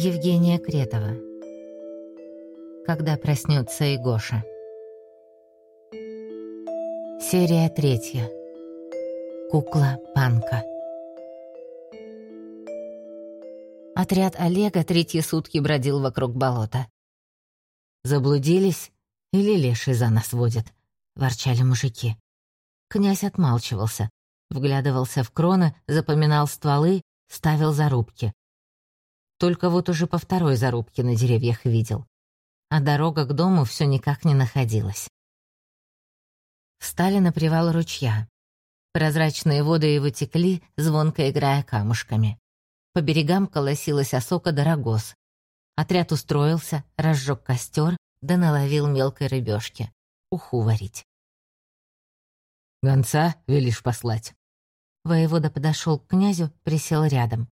Евгения Кретова. Когда проснется Игоша. Серия третья. Кукла Панка. Отряд Олега третьи сутки бродил вокруг болота. «Заблудились? Или леший за нас водит?» — ворчали мужики. Князь отмалчивался, вглядывался в кроны, запоминал стволы, ставил зарубки. Только вот уже по второй зарубке на деревьях видел. А дорога к дому все никак не находилась. Встали на привал ручья. Прозрачные воды его текли, звонко играя камушками. По берегам колосилась осока дорогос. Отряд устроился, разжег костер, да наловил мелкой рыбешки. Уху варить. «Гонца велишь послать?» Воевода подошел к князю, присел рядом.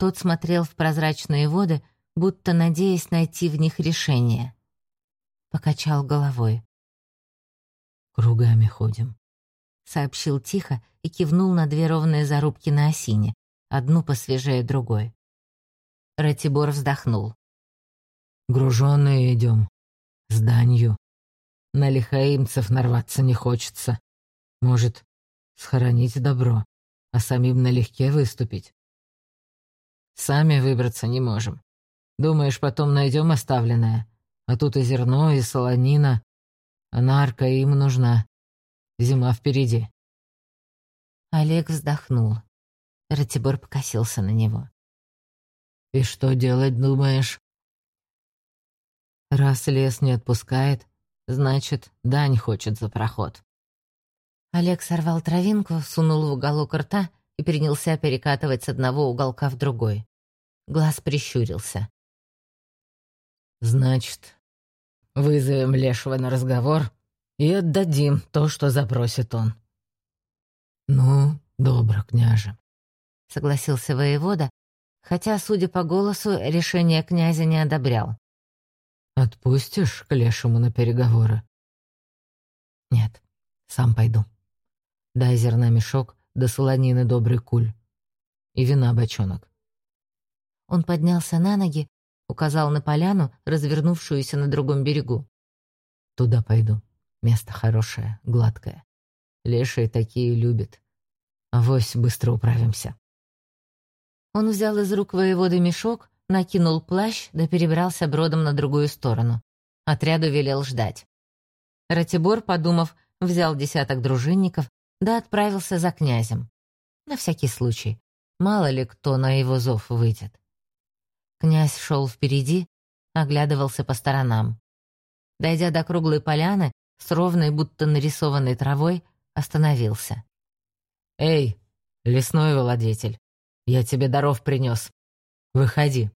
Тот смотрел в прозрачные воды, будто надеясь найти в них решение. Покачал головой. «Кругами ходим», — сообщил тихо и кивнул на две ровные зарубки на осине одну посвежее другой. Ратибор вздохнул. «Груженные идем. С данью. На лихаимцев нарваться не хочется. Может, схоронить добро, а самим налегке выступить. Сами выбраться не можем. Думаешь, потом найдем оставленное? А тут и зерно, и солонина. А нарка им нужна. Зима впереди». Олег вздохнул. Ратибор покосился на него. «И что делать, думаешь?» «Раз лес не отпускает, значит, дань хочет за проход». Олег сорвал травинку, сунул в уголок рта и принялся перекатывать с одного уголка в другой. Глаз прищурился. «Значит, вызовем Лешего на разговор и отдадим то, что запросит он». «Ну, добро, княже», — согласился воевода, хотя, судя по голосу, решение князя не одобрял. «Отпустишь к лешему на переговоры?» «Нет, сам пойду. Дай зерна мешок, да солонины добрый куль. И вина бочонок». Он поднялся на ноги, указал на поляну, развернувшуюся на другом берегу. «Туда пойду. Место хорошее, гладкое. Лешие такие любят. Авось быстро управимся». Он взял из рук воеводы мешок, накинул плащ да перебрался бродом на другую сторону. Отряду велел ждать. Ратибор, подумав, взял десяток дружинников да отправился за князем. На всякий случай. Мало ли кто на его зов выйдет. Князь шел впереди, оглядывался по сторонам. Дойдя до круглой поляны, с ровной, будто нарисованной травой, остановился. «Эй, лесной владетель, я тебе даров принес. Выходи».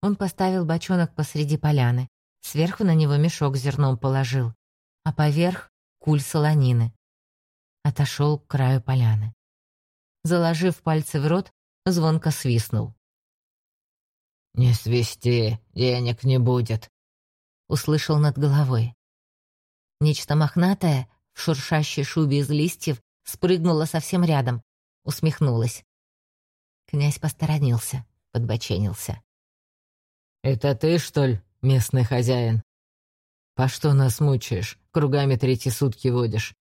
Он поставил бочонок посреди поляны. Сверху на него мешок зерном положил, а поверх — куль солонины. Отошел к краю поляны. Заложив пальцы в рот, звонко свистнул. «Не свисти, денег не будет», — услышал над головой. Нечто мохнатое, в шуршащей шубе из листьев, спрыгнуло совсем рядом, усмехнулось. Князь посторонился, подбоченился. «Это ты, что ли, местный хозяин? По что нас мучаешь, кругами третьи сутки водишь?»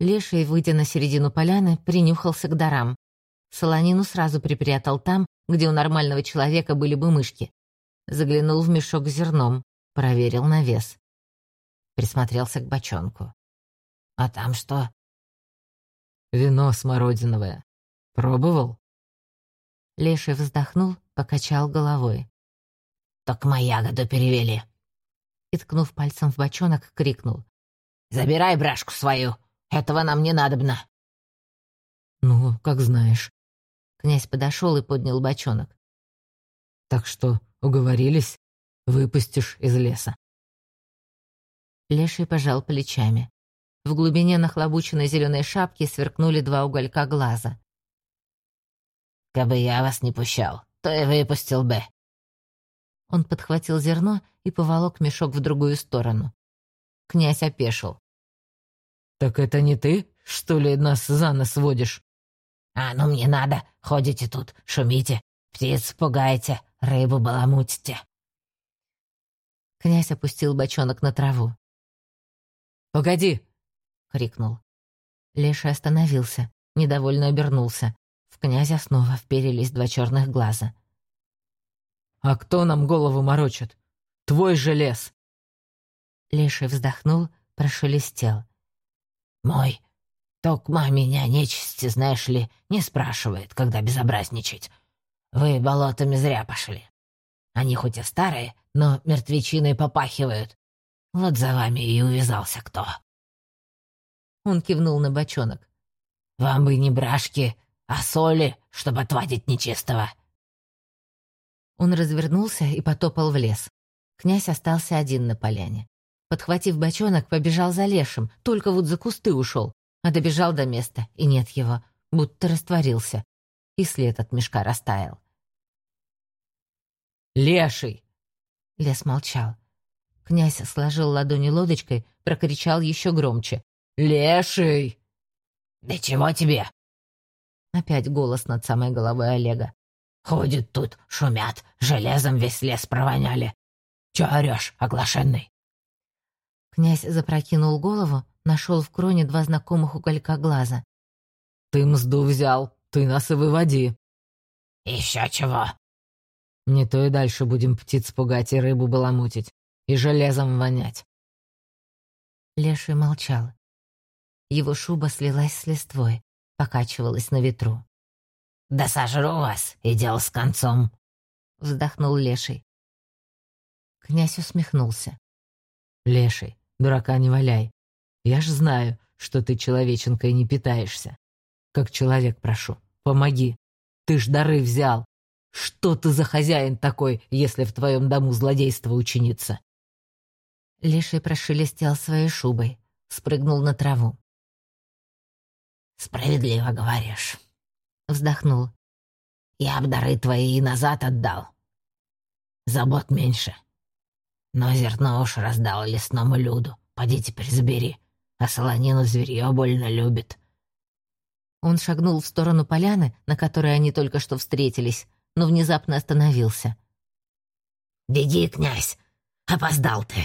Леший, выйдя на середину поляны, принюхался к дарам. Солонину сразу припрятал там, где у нормального человека были бы мышки. Заглянул в мешок с зерном, проверил на вес. Присмотрелся к бочонку. «А там что?» «Вино смородиновое. Пробовал?» Леший вздохнул, покачал головой. «Так мы ягоду перевели!» И, ткнув пальцем в бочонок, крикнул. «Забирай брашку свою! Этого нам не надобно!» «Ну, как знаешь». Князь подошел и поднял бочонок. «Так что, уговорились? Выпустишь из леса». Леший пожал плечами. В глубине нахлобученной зеленой шапки сверкнули два уголька глаза. Кабы я вас не пущал, то и выпустил бы». Он подхватил зерно и поволок мешок в другую сторону. Князь опешил. «Так это не ты, что ли, нас за нос водишь?» «А ну мне надо, ходите тут, шумите, Птиц пугаете, рыбу баламутите». Князь опустил бочонок на траву. «Погоди!» — крикнул. Леша остановился, недовольно обернулся. В князя снова вперились два черных глаза. «А кто нам голову морочит? Твой же лес!» Леший вздохнул, прошелестел. «Мой. Токма меня нечисти, знаешь ли, не спрашивает, когда безобразничать. Вы болотами зря пошли. Они хоть и старые, но мертвечиной попахивают. Вот за вами и увязался кто». Он кивнул на бочонок. «Вам бы не брашки, а соли, чтобы отвадить нечистого». Он развернулся и потопал в лес. Князь остался один на поляне. Подхватив бочонок, побежал за лешим, только вот за кусты ушел, а добежал до места, и нет его, будто растворился. И след от мешка растаял. «Леший!» Лес молчал. Князь сложил ладони лодочкой, прокричал еще громче. «Леший!» «Да чего тебе?» Опять голос над самой головой Олега. «Ходят тут, шумят, железом весь лес провоняли. Че орешь, оглашенный?» Князь запрокинул голову, нашел в кроне два знакомых уголька глаза. «Ты мзду взял, ты нас и выводи». «Еще чего?» «Не то и дальше будем птиц пугать и рыбу баламутить, и железом вонять». Леший молчал. Его шуба слилась с листвой, покачивалась на ветру. «Да сожру вас, и дело с концом!» — вздохнул Леший. Князь усмехнулся. «Леший, дурака не валяй. Я ж знаю, что ты человеченкой не питаешься. Как человек прошу, помоги. Ты ж дары взял. Что ты за хозяин такой, если в твоем дому злодейство учинится?» Леший прошелестел своей шубой, спрыгнул на траву. «Справедливо говоришь», — вздохнул. «Я б дары твои и назад отдал. Забот меньше. Но зерно уж раздал лесному люду. Поди теперь забери, а солонину зверье больно любит». Он шагнул в сторону поляны, на которой они только что встретились, но внезапно остановился. «Беги, князь! Опоздал ты!»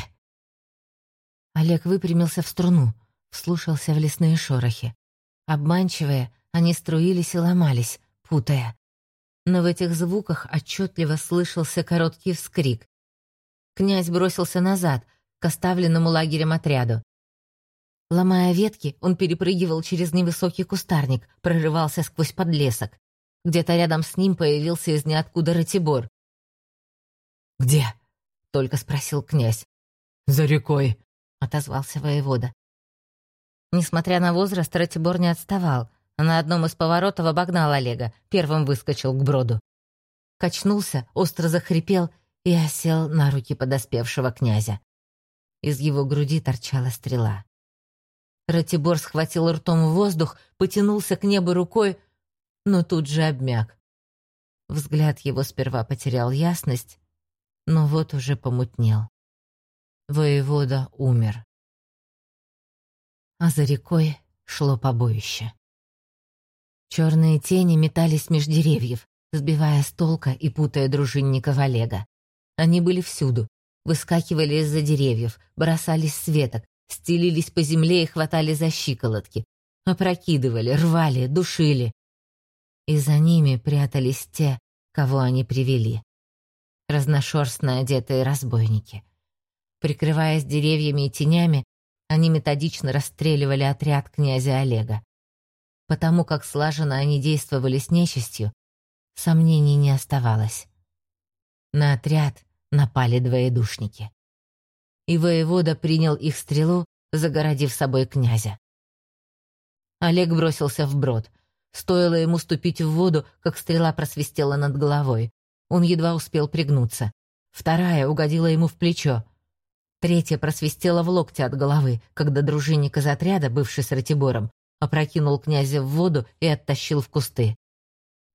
Олег выпрямился в струну, вслушался в лесные шорохи. Обманчивые, они струились и ломались, путая. Но в этих звуках отчетливо слышался короткий вскрик. Князь бросился назад, к оставленному лагерем отряду. Ломая ветки, он перепрыгивал через невысокий кустарник, прорывался сквозь подлесок. Где-то рядом с ним появился из ниоткуда Ратибор. «Где?» — только спросил князь. «За рекой», — отозвался воевода. Несмотря на возраст, Ратибор не отставал, на одном из поворотов обогнал Олега, первым выскочил к броду. Качнулся, остро захрипел и осел на руки подоспевшего князя. Из его груди торчала стрела. Ратибор схватил ртом воздух, потянулся к небу рукой, но тут же обмяк. Взгляд его сперва потерял ясность, но вот уже помутнел. Воевода умер а за рекой шло побоище. Черные тени метались меж деревьев, сбивая с толка и путая дружинников Олега. Они были всюду, выскакивали из-за деревьев, бросались с веток, стелились по земле и хватали за щиколотки, опрокидывали, рвали, душили. И за ними прятались те, кого они привели. Разношерстно одетые разбойники. Прикрываясь деревьями и тенями, они методично расстреливали отряд князя Олега. Потому как слаженно они действовали с нечистью, сомнений не оставалось. На отряд напали двоедушники. И воевода принял их стрелу, загородив собой князя. Олег бросился в брод. Стоило ему ступить в воду, как стрела просвистела над головой. Он едва успел пригнуться. Вторая угодила ему в плечо. Третья просвистела в локте от головы, когда дружинник из отряда, бывший с Ратибором, опрокинул князя в воду и оттащил в кусты.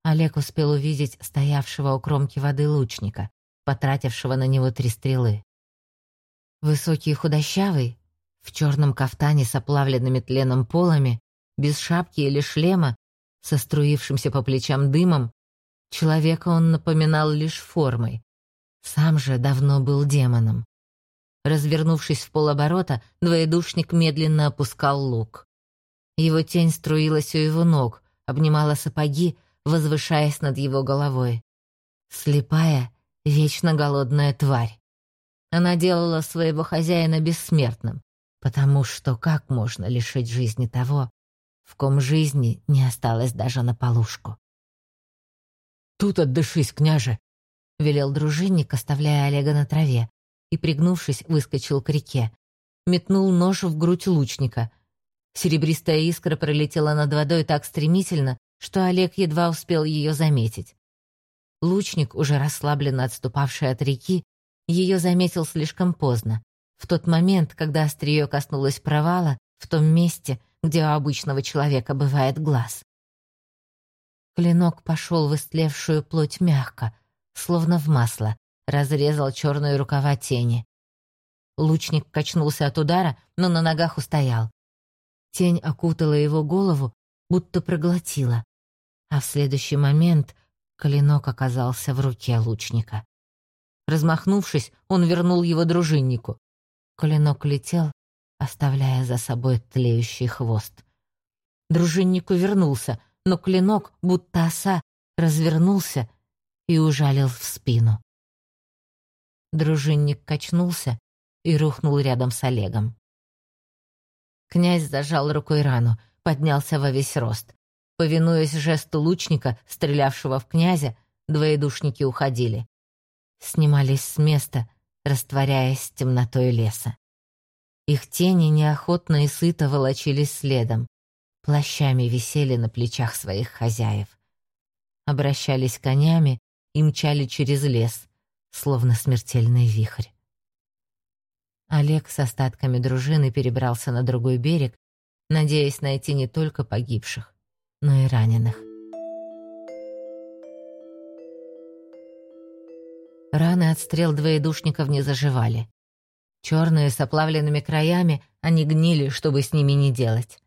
Олег успел увидеть стоявшего у кромки воды лучника, потратившего на него три стрелы. Высокий и худощавый, в черном кафтане с оплавленными тленом полами, без шапки или шлема, со струившимся по плечам дымом, Человека он напоминал лишь формой. Сам же давно был демоном. Развернувшись в полоборота, двоедушник медленно опускал лук. Его тень струилась у его ног, обнимала сапоги, возвышаясь над его головой. Слепая, вечно голодная тварь. Она делала своего хозяина бессмертным, потому что как можно лишить жизни того, в ком жизни не осталось даже на полушку? «Тут отдышись, княже!» — велел дружинник, оставляя Олега на траве, и, пригнувшись, выскочил к реке. Метнул нож в грудь лучника. Серебристая искра пролетела над водой так стремительно, что Олег едва успел ее заметить. Лучник, уже расслабленно отступавший от реки, ее заметил слишком поздно, в тот момент, когда острие коснулось провала, в том месте, где у обычного человека бывает глаз. Клинок пошел в истлевшую плоть мягко, словно в масло, разрезал черные рукава тени. Лучник качнулся от удара, но на ногах устоял. Тень окутала его голову, будто проглотила, а в следующий момент клинок оказался в руке лучника. Размахнувшись, он вернул его дружиннику. Клинок летел, оставляя за собой тлеющий хвост. Дружинник увернулся, но клинок, будто оса, развернулся и ужалил в спину. Дружинник качнулся и рухнул рядом с Олегом. Князь зажал рукой рану, поднялся во весь рост. Повинуясь жесту лучника, стрелявшего в князя, двоедушники уходили. Снимались с места, растворяясь темнотой леса. Их тени неохотно и сыто волочились следом, плащами висели на плечах своих хозяев. Обращались конями и мчали через лес, словно смертельный вихрь. Олег с остатками дружины перебрался на другой берег, надеясь найти не только погибших, но и раненых. Раны от стрел двоедушников не заживали. Черные с оплавленными краями, они гнили, чтобы с ними не делать.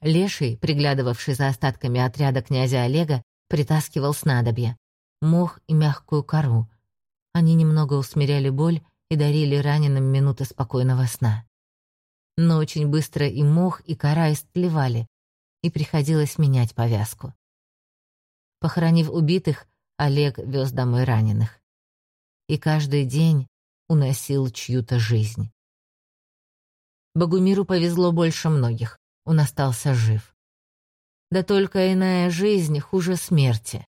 Леший, приглядывавший за остатками отряда князя Олега, притаскивал снадобья мох и мягкую кору. Они немного усмиряли боль и дарили раненым минуты спокойного сна. Но очень быстро и мох, и кора истлевали, и приходилось менять повязку. Похоронив убитых, Олег вез домой раненых. И каждый день уносил чью-то жизнь. Богумиру повезло больше многих, он остался жив. Да только иная жизнь хуже смерти.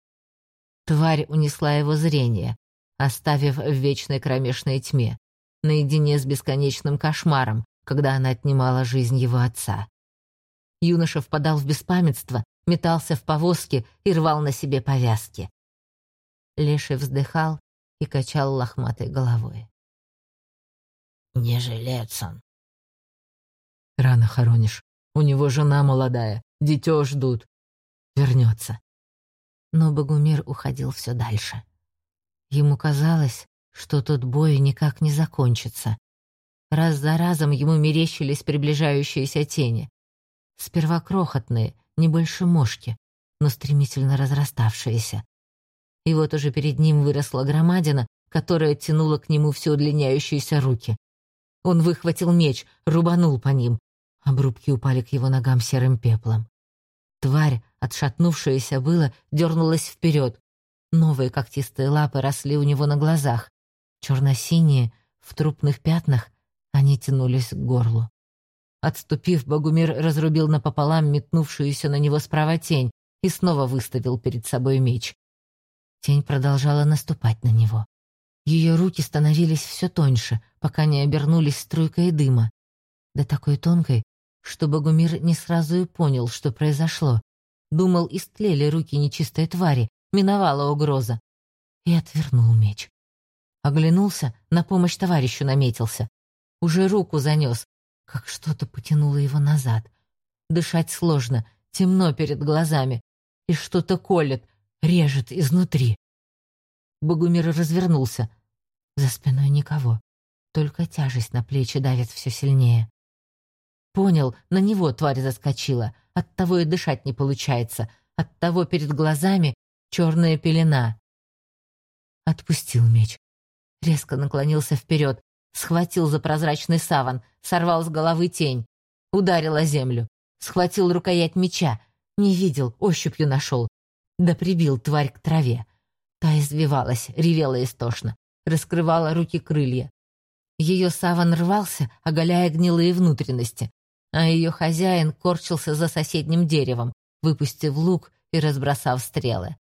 Тварь унесла его зрение, оставив в вечной кромешной тьме, наедине с бесконечным кошмаром, когда она отнимала жизнь его отца. Юноша впадал в беспамятство, метался в повозке и рвал на себе повязки. Леший вздыхал и качал лохматой головой. «Не жилец он». «Рано хоронишь. У него жена молодая, дитё ждут. Вернется но Богумир уходил все дальше. Ему казалось, что тот бой никак не закончится. Раз за разом ему мерещились приближающиеся тени. Сперва крохотные, не больше мошки, но стремительно разраставшиеся. И вот уже перед ним выросла громадина, которая тянула к нему все удлиняющиеся руки. Он выхватил меч, рубанул по ним. Обрубки упали к его ногам серым пеплом. Тварь, отшатнувшаяся было, дернулась вперед. Новые когтистые лапы росли у него на глазах. Черно-синие, в трупных пятнах, они тянулись к горлу. Отступив, Богумир разрубил напополам метнувшуюся на него справа тень и снова выставил перед собой меч. Тень продолжала наступать на него. Ее руки становились все тоньше, пока не обернулись струйкой дыма. Да такой тонкой, что Богумир не сразу и понял, что произошло. Думал, истлели руки нечистой твари, миновала угроза. И отвернул меч. Оглянулся, на помощь товарищу наметился. Уже руку занес, как что-то потянуло его назад. Дышать сложно, темно перед глазами. И что-то колет, режет изнутри. Богумир развернулся. За спиной никого. Только тяжесть на плечи давит все сильнее. Понял, на него тварь заскочила. Оттого и дышать не получается. Оттого перед глазами черная пелена. Отпустил меч. Резко наклонился вперед, схватил за прозрачный саван, сорвал с головы тень, ударил о землю, схватил рукоять меча, не видел, ощупью нашел, да прибил тварь к траве. Та извивалась, ревела истошно, раскрывала руки крылья. Ее саван рвался, оголяя гнилые внутренности, а ее хозяин корчился за соседним деревом, выпустив лук и разбросав стрелы.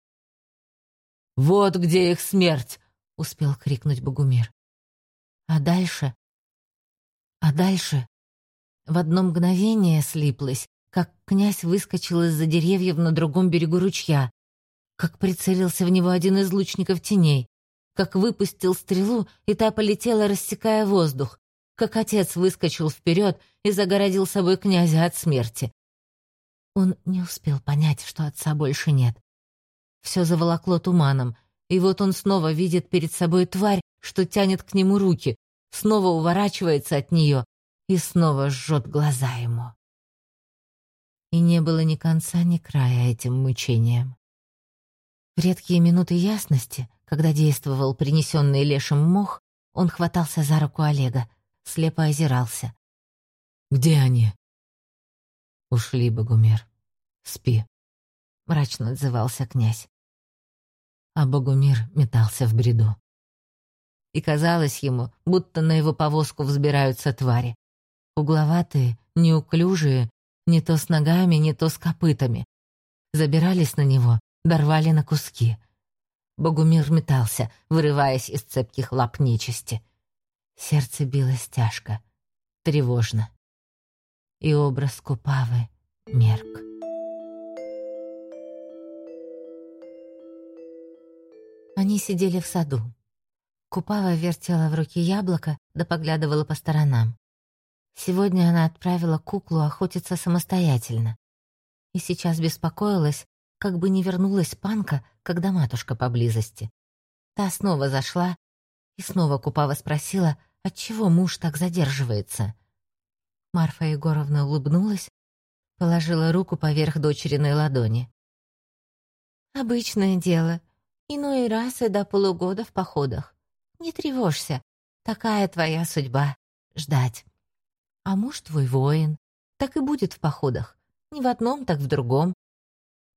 «Вот где их смерть!» — успел крикнуть Богумир. А дальше... А дальше... В одно мгновение слиплось, как князь выскочил из-за деревьев на другом берегу ручья, как прицелился в него один из лучников теней, как выпустил стрелу, и та полетела, рассекая воздух, как отец выскочил вперед и загородил собой князя от смерти. Он не успел понять, что отца больше нет. Все заволокло туманом, и вот он снова видит перед собой тварь, что тянет к нему руки, снова уворачивается от нее и снова жжет глаза ему. И не было ни конца, ни края этим мучениям. Редкие минуты ясности, когда действовал принесенный лешим мох, он хватался за руку Олега, слепо озирался. «Где они?» «Ушли, Богумер. Спи», — мрачно отзывался князь. А Богумир метался в бреду. И казалось ему, будто на его повозку взбираются твари. Угловатые, неуклюжие, не то с ногами, не то с копытами. Забирались на него, дорвали на куски. Богумир метался, вырываясь из цепких лап нечисти. Сердце билось тяжко, тревожно. И образ Купавы мерк. Они сидели в саду. Купава вертела в руке яблоко да поглядывала по сторонам. Сегодня она отправила куклу охотиться самостоятельно. И сейчас беспокоилась, как бы не вернулась панка, когда матушка поблизости. Та снова зашла, и снова Купава спросила, отчего муж так задерживается. Марфа Егоровна улыбнулась, положила руку поверх дочериной ладони. «Обычное дело. Иной раз и до полугода в походах. Не тревожься, такая твоя судьба — ждать. А муж твой воин, так и будет в походах. Не в одном, так в другом.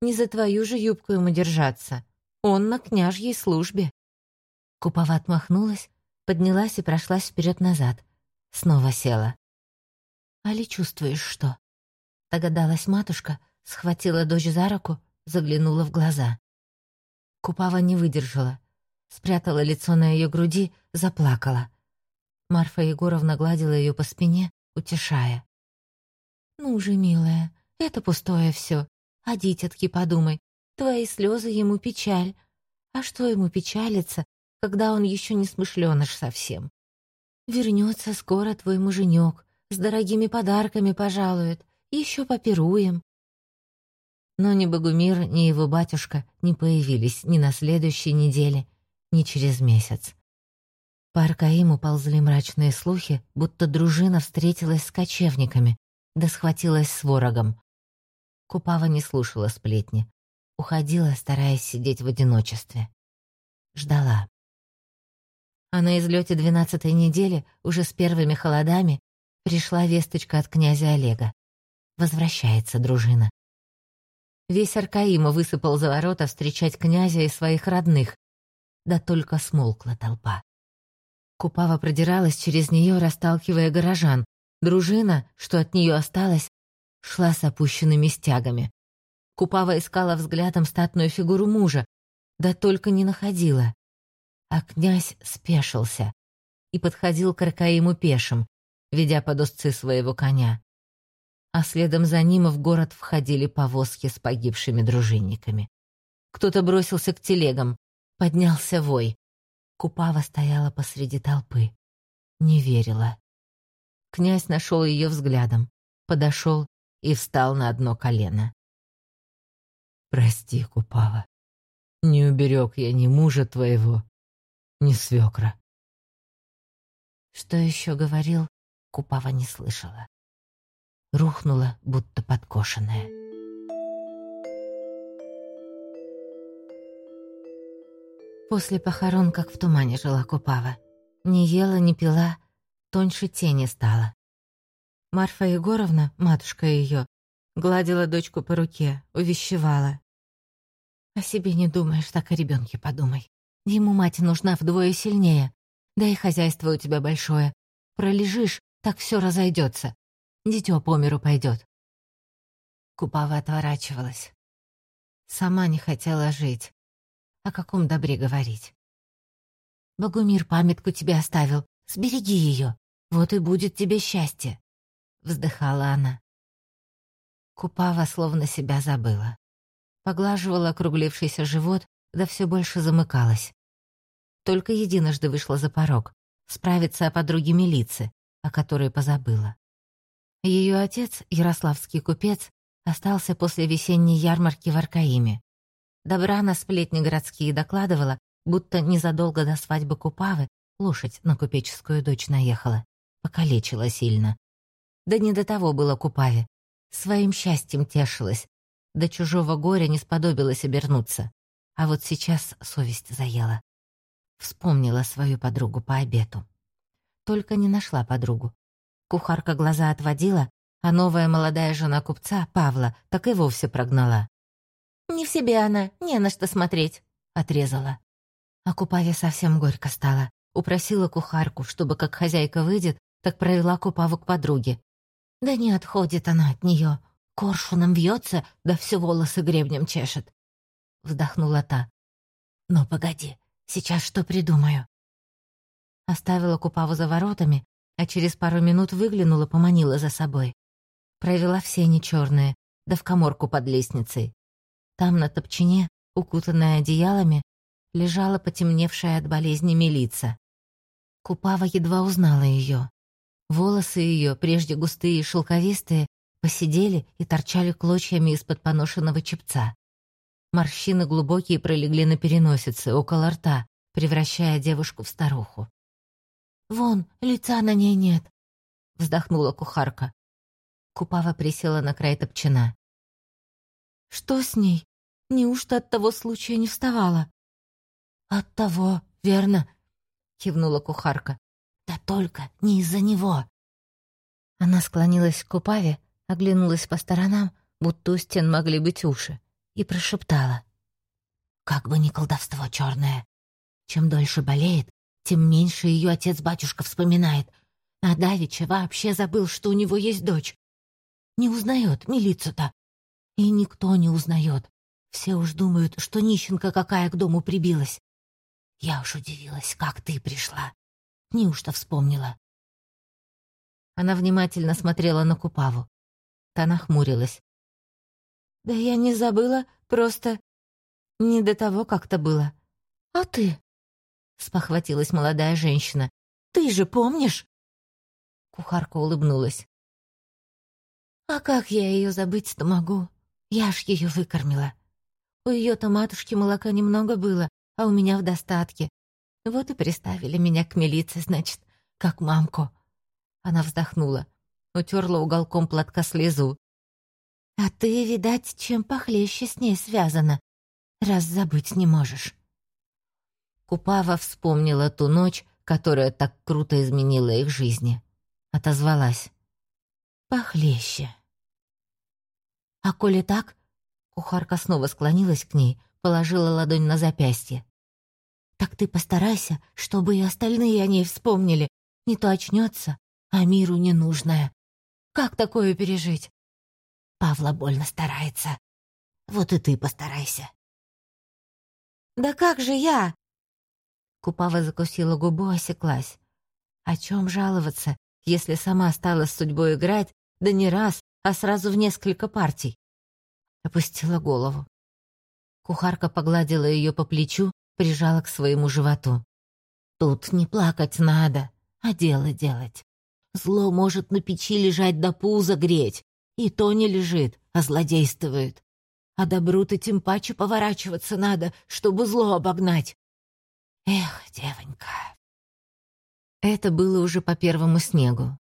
Не за твою же юбку ему держаться. Он на княжьей службе. Купова отмахнулась, поднялась и прошлась вперед-назад. Снова села. «Али чувствуешь что?» Догадалась матушка, схватила дочь за руку, заглянула в глаза. Купава не выдержала. Спрятала лицо на ее груди, заплакала. Марфа Егоровна гладила ее по спине, утешая. «Ну же, милая, это пустое все. О дитятке подумай. Твои слезы ему печаль. А что ему печалиться, когда он еще не смышленыш совсем? Вернется скоро твой муженек, с дорогими подарками пожалует, еще попируем. Но ни Богумир, ни его батюшка не появились ни на следующей неделе, ни через месяц. По Аркаиму ползли мрачные слухи, будто дружина встретилась с кочевниками, да схватилась с ворогом. Купава не слушала сплетни. Уходила, стараясь сидеть в одиночестве. Ждала. А на излете двенадцатой недели, уже с первыми холодами, пришла весточка от князя Олега. Возвращается дружина. Весь Аркаима высыпал за ворота встречать князя и своих родных. Да только смолкла толпа. Купава продиралась через нее, расталкивая горожан. Дружина, что от нее осталось, шла с опущенными стягами. Купава искала взглядом статную фигуру мужа, да только не находила. А князь спешился и подходил к Аркаиму пешим, ведя под узцы своего коня. А следом за ним в город входили повозки с погибшими дружинниками. Кто-то бросился к телегам, поднялся вой. Купава стояла посреди толпы. Не верила. Князь нашел ее взглядом, подошел и встал на одно колено. «Прости, Купава, не уберег я ни мужа твоего, ни свекра». Что еще говорил, Купава не слышала. Рухнула, будто подкошенная. После похорон, как в тумане жила Купава. Не ела, не пила, тоньше тени стала. Марфа Егоровна, матушка ее, гладила дочку по руке, увещевала. «О себе не думаешь, так о ребенке подумай. Ему мать нужна вдвое сильнее. Да и хозяйство у тебя большое. Пролежишь, так все разойдется. Дитё по миру пойдет. Купава отворачивалась. Сама не хотела жить. О каком добре говорить? Богумир памятку тебе оставил. Сбереги ее. Вот и будет тебе счастье. Вздыхала она. Купава словно себя забыла. Поглаживала округлившийся живот, да все больше замыкалась. Только единожды вышла за порог, справиться о подруге милиции, о которой позабыла. Ее отец, ярославский купец, остался после весенней ярмарки в Аркаиме. Добра на сплетни городские докладывала, будто незадолго до свадьбы Купавы лошадь на купеческую дочь наехала, покалечила сильно. Да не до того было Купаве. Своим счастьем тешилась. До чужого горя не сподобилась обернуться. А вот сейчас совесть заела. Вспомнила свою подругу по обету. Только не нашла подругу. Кухарка глаза отводила, а новая молодая жена купца, Павла, так и вовсе прогнала. «Не в себе она, не на что смотреть», — отрезала. А Купаве совсем горько стало. Упросила кухарку, чтобы как хозяйка выйдет, так провела Купаву к подруге. Да не отходит она от нее. Коршуном вьется, да все волосы гребнем чешет. Вздохнула та. «Ну, погоди, сейчас что придумаю?» Оставила Купаву за воротами, а через пару минут выглянула, поманила за собой. Провела в сени черные, да в коморку под лестницей. Там на топчине, укутанная одеялами, лежала потемневшая от болезни милица. Купава едва узнала ее. Волосы ее, прежде густые и шелковистые, посидели и торчали клочьями из-под поношенного чепца. Морщины глубокие пролегли на переносице, около рта, превращая девушку в старуху. «Вон, лица на ней нет», — вздохнула кухарка. Купава присела на край топчина. «Что с ней? Неужто от того случая не вставала?» «От того, верно», — кивнула кухарка. «Да только не из-за него». Она склонилась к Купаве, оглянулась по сторонам, будто у стен могли быть уши, и прошептала. «Как бы ни колдовство черное. Чем дольше болеет, тем меньше ее отец-батюшка вспоминает. А Давича вообще забыл, что у него есть дочь. Не узнает милицию-то. И никто не узнает. Все уж думают, что нищенка какая к дому прибилась. Я уж удивилась, как ты пришла. Неужто вспомнила?» Она внимательно смотрела на Купаву. Та нахмурилась. «Да я не забыла, просто не до того как-то было. А ты?» Спохватилась молодая женщина. «Ты же помнишь?» Кухарка улыбнулась. «А как я ее забыть-то могу? Я ж ее выкормила. У ее-то матушки молока немного было, а у меня в достатке. Вот и приставили меня к милиции, значит, как мамку». Она вздохнула, утерла уголком платка слезу. «А ты, видать, чем похлеще с ней связана, раз забыть не можешь». Купава вспомнила ту ночь, которая так круто изменила их жизни. Отозвалась. «Похлеще». «А коли так?» Кухарка снова склонилась к ней, положила ладонь на запястье. «Так ты постарайся, чтобы и остальные о ней вспомнили. Не то очнется, а миру ненужное. Как такое пережить?» Павла больно старается. Вот и ты постарайся. «Да как же я?» Купава закусила губу, осеклась. О чем жаловаться, если сама стала с судьбой играть, да не раз, а сразу в несколько партий? Опустила голову. Кухарка погладила ее по плечу, прижала к своему животу. «Тут не плакать надо, а дело делать. Зло может на печи лежать до пуза греть, и то не лежит, а злодействует. А добру-то тем паче поворачиваться надо, чтобы зло обогнать. Эх, девонька. Это было уже по первому снегу.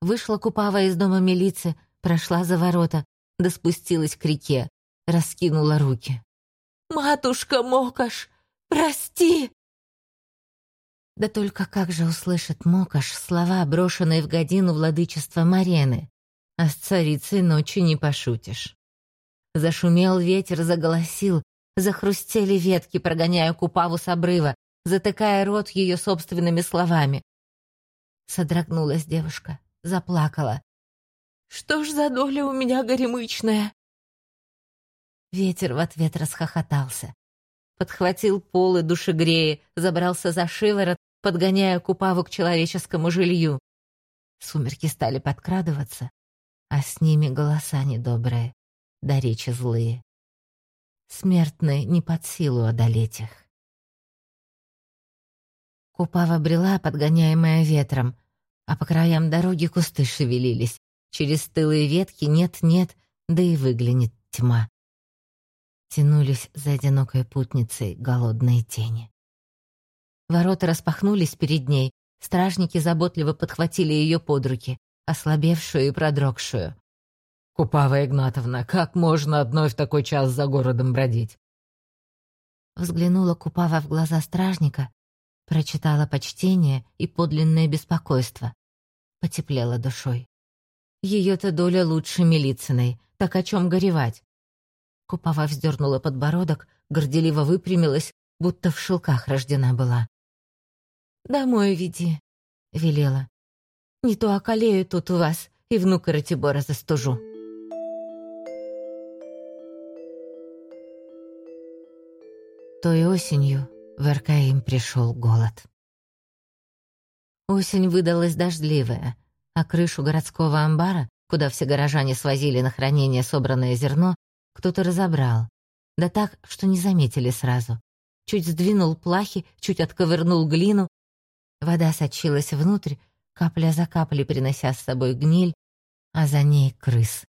Вышла Купава из дома милиции, прошла за ворота, да спустилась к реке, раскинула руки. «Матушка Мокаш, Прости!» Да только как же услышит Мокаш слова, брошенные в годину владычества Марены? А с царицей ночи не пошутишь. Зашумел ветер, заголосил, захрустели ветки, прогоняя Купаву с обрыва, затыкая рот ее собственными словами. Содрогнулась девушка, заплакала. «Что ж за доля у меня горемычная?» Ветер в ответ расхохотался. Подхватил полы душегрея, забрался за шиворот, подгоняя Купаву к человеческому жилью. Сумерки стали подкрадываться, а с ними голоса недобрые, да речи злые. Смертные не под силу одолеть их. Купава брела, подгоняемая ветром, а по краям дороги кусты шевелились. Через стылые ветки нет-нет, да и выглянет тьма. Тянулись за одинокой путницей голодные тени. Ворота распахнулись перед ней, стражники заботливо подхватили ее под руки, ослабевшую и продрогшую. «Купава Игнатовна, как можно одной в такой час за городом бродить?» Взглянула Купава в глаза стражника, прочитала почтение и подлинное беспокойство. Потеплела душой. Ее-то доля лучше Милицыной, так о чем горевать? Купава вздернула подбородок, горделиво выпрямилась, будто в шелках рождена была. «Домой веди», — велела. «Не то околею тут у вас и внука Ратибора застужу». Той осенью в Аркаим пришел голод. Осень выдалась дождливая, а крышу городского амбара, куда все горожане свозили на хранение собранное зерно, кто-то разобрал. Да так, что не заметили сразу. Чуть сдвинул плахи, чуть отковырнул глину, Вода сочилась внутрь, капля за каплей принося с собой гниль, а за ней крыс.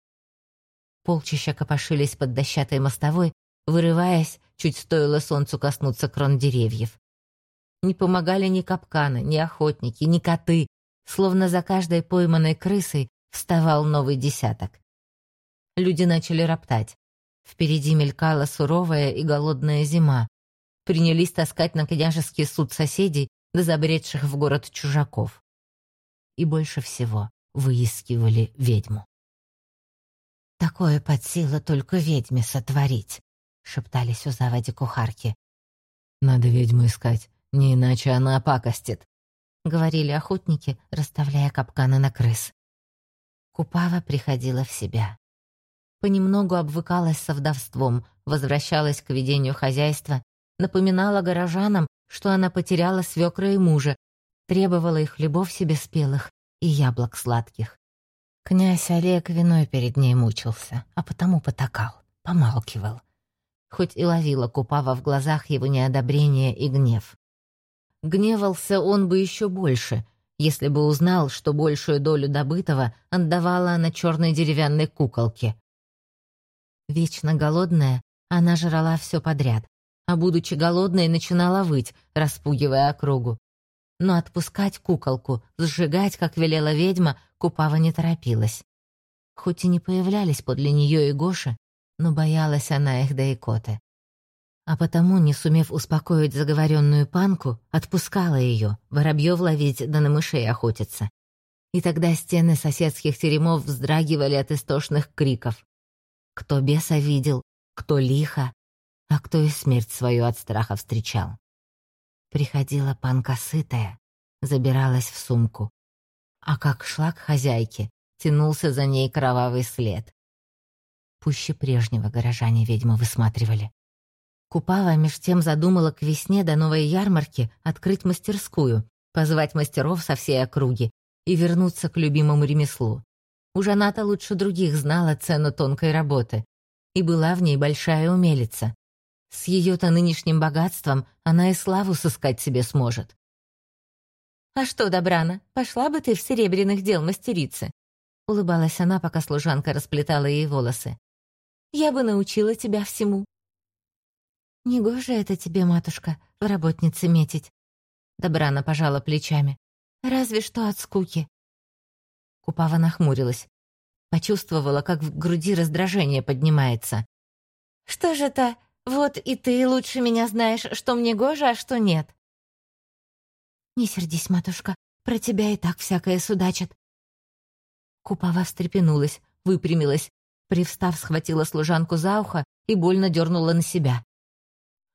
Полчища копошились под дощатой мостовой, вырываясь, чуть стоило солнцу коснуться крон деревьев. Не помогали ни капканы, ни охотники, ни коты, словно за каждой пойманной крысой вставал новый десяток. Люди начали роптать. Впереди мелькала суровая и голодная зима. Принялись таскать на княжеский суд соседей, до забредших в город чужаков. И больше всего выискивали ведьму. «Такое под силу только ведьме сотворить», — шептались у заводи кухарки. «Надо ведьму искать, не иначе она опакостит», — говорили охотники, расставляя капканы на крыс. Купава приходила в себя. Понемногу обвыкалась со вдовством, возвращалась к ведению хозяйства, напоминала горожанам, что она потеряла свекра и мужа, требовала их хлебов себе спелых и яблок сладких. Князь Олег виной перед ней мучился, а потому потакал, помалкивал. Хоть и ловила Купава в глазах его неодобрение и гнев. Гневался он бы еще больше, если бы узнал, что большую долю добытого отдавала она черной деревянной куколке. Вечно голодная, она жрала все подряд, а, будучи голодной, начинала выть, распугивая округу. Но отпускать куколку, сжигать, как велела ведьма, Купава не торопилась. Хоть и не появлялись подле нее и Гоши, но боялась она их да икоты. А потому, не сумев успокоить заговоренную панку, отпускала ее, воробьев ловить да на мышей охотиться. И тогда стены соседских теремов вздрагивали от истошных криков. Кто беса видел, кто лихо, а кто и смерть свою от страха встречал. Приходила панка сытая, забиралась в сумку. А как шла к хозяйке, тянулся за ней кровавый след. Пуще прежнего горожане ведьмы высматривали. Купава меж тем задумала к весне до новой ярмарки открыть мастерскую, позвать мастеров со всей округи и вернуться к любимому ремеслу. Уж она-то лучше других знала цену тонкой работы, и была в ней большая умелица. С ее-то нынешним богатством она и славу сыскать себе сможет. «А что, Добрана, пошла бы ты в серебряных дел мастерицы?» Улыбалась она, пока служанка расплетала ей волосы. «Я бы научила тебя всему». «Негоже это тебе, матушка, в работнице метить». Добрана пожала плечами. «Разве что от скуки». Купава нахмурилась. Почувствовала, как в груди раздражение поднимается. «Что же это Вот и ты лучше меня знаешь, что мне гоже, а что нет». «Не сердись, матушка, про тебя и так всякое судачат». Купава встрепенулась, выпрямилась, привстав, схватила служанку за ухо и больно дернула на себя.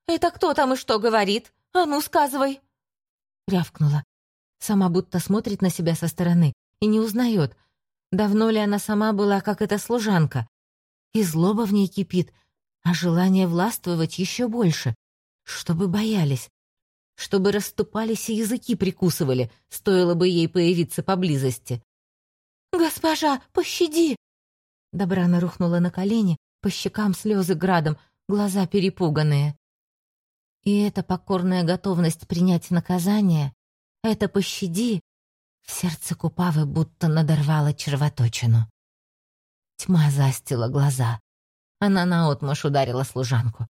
«Это кто там и что говорит? А ну, сказывай!» Рявкнула. Сама будто смотрит на себя со стороны и не узнает, давно ли она сама была, как эта служанка. И злоба в ней кипит, а желание властвовать еще больше, чтобы боялись, чтобы расступались и языки прикусывали, стоило бы ей появиться поблизости. «Госпожа, пощади!» Добрана рухнула на колени, по щекам слезы градом, глаза перепуганные. И эта покорная готовность принять наказание, это «пощади», в сердце Купавы будто надорвала червоточину. Тьма застила глаза. Она наотмашь ударила служанку.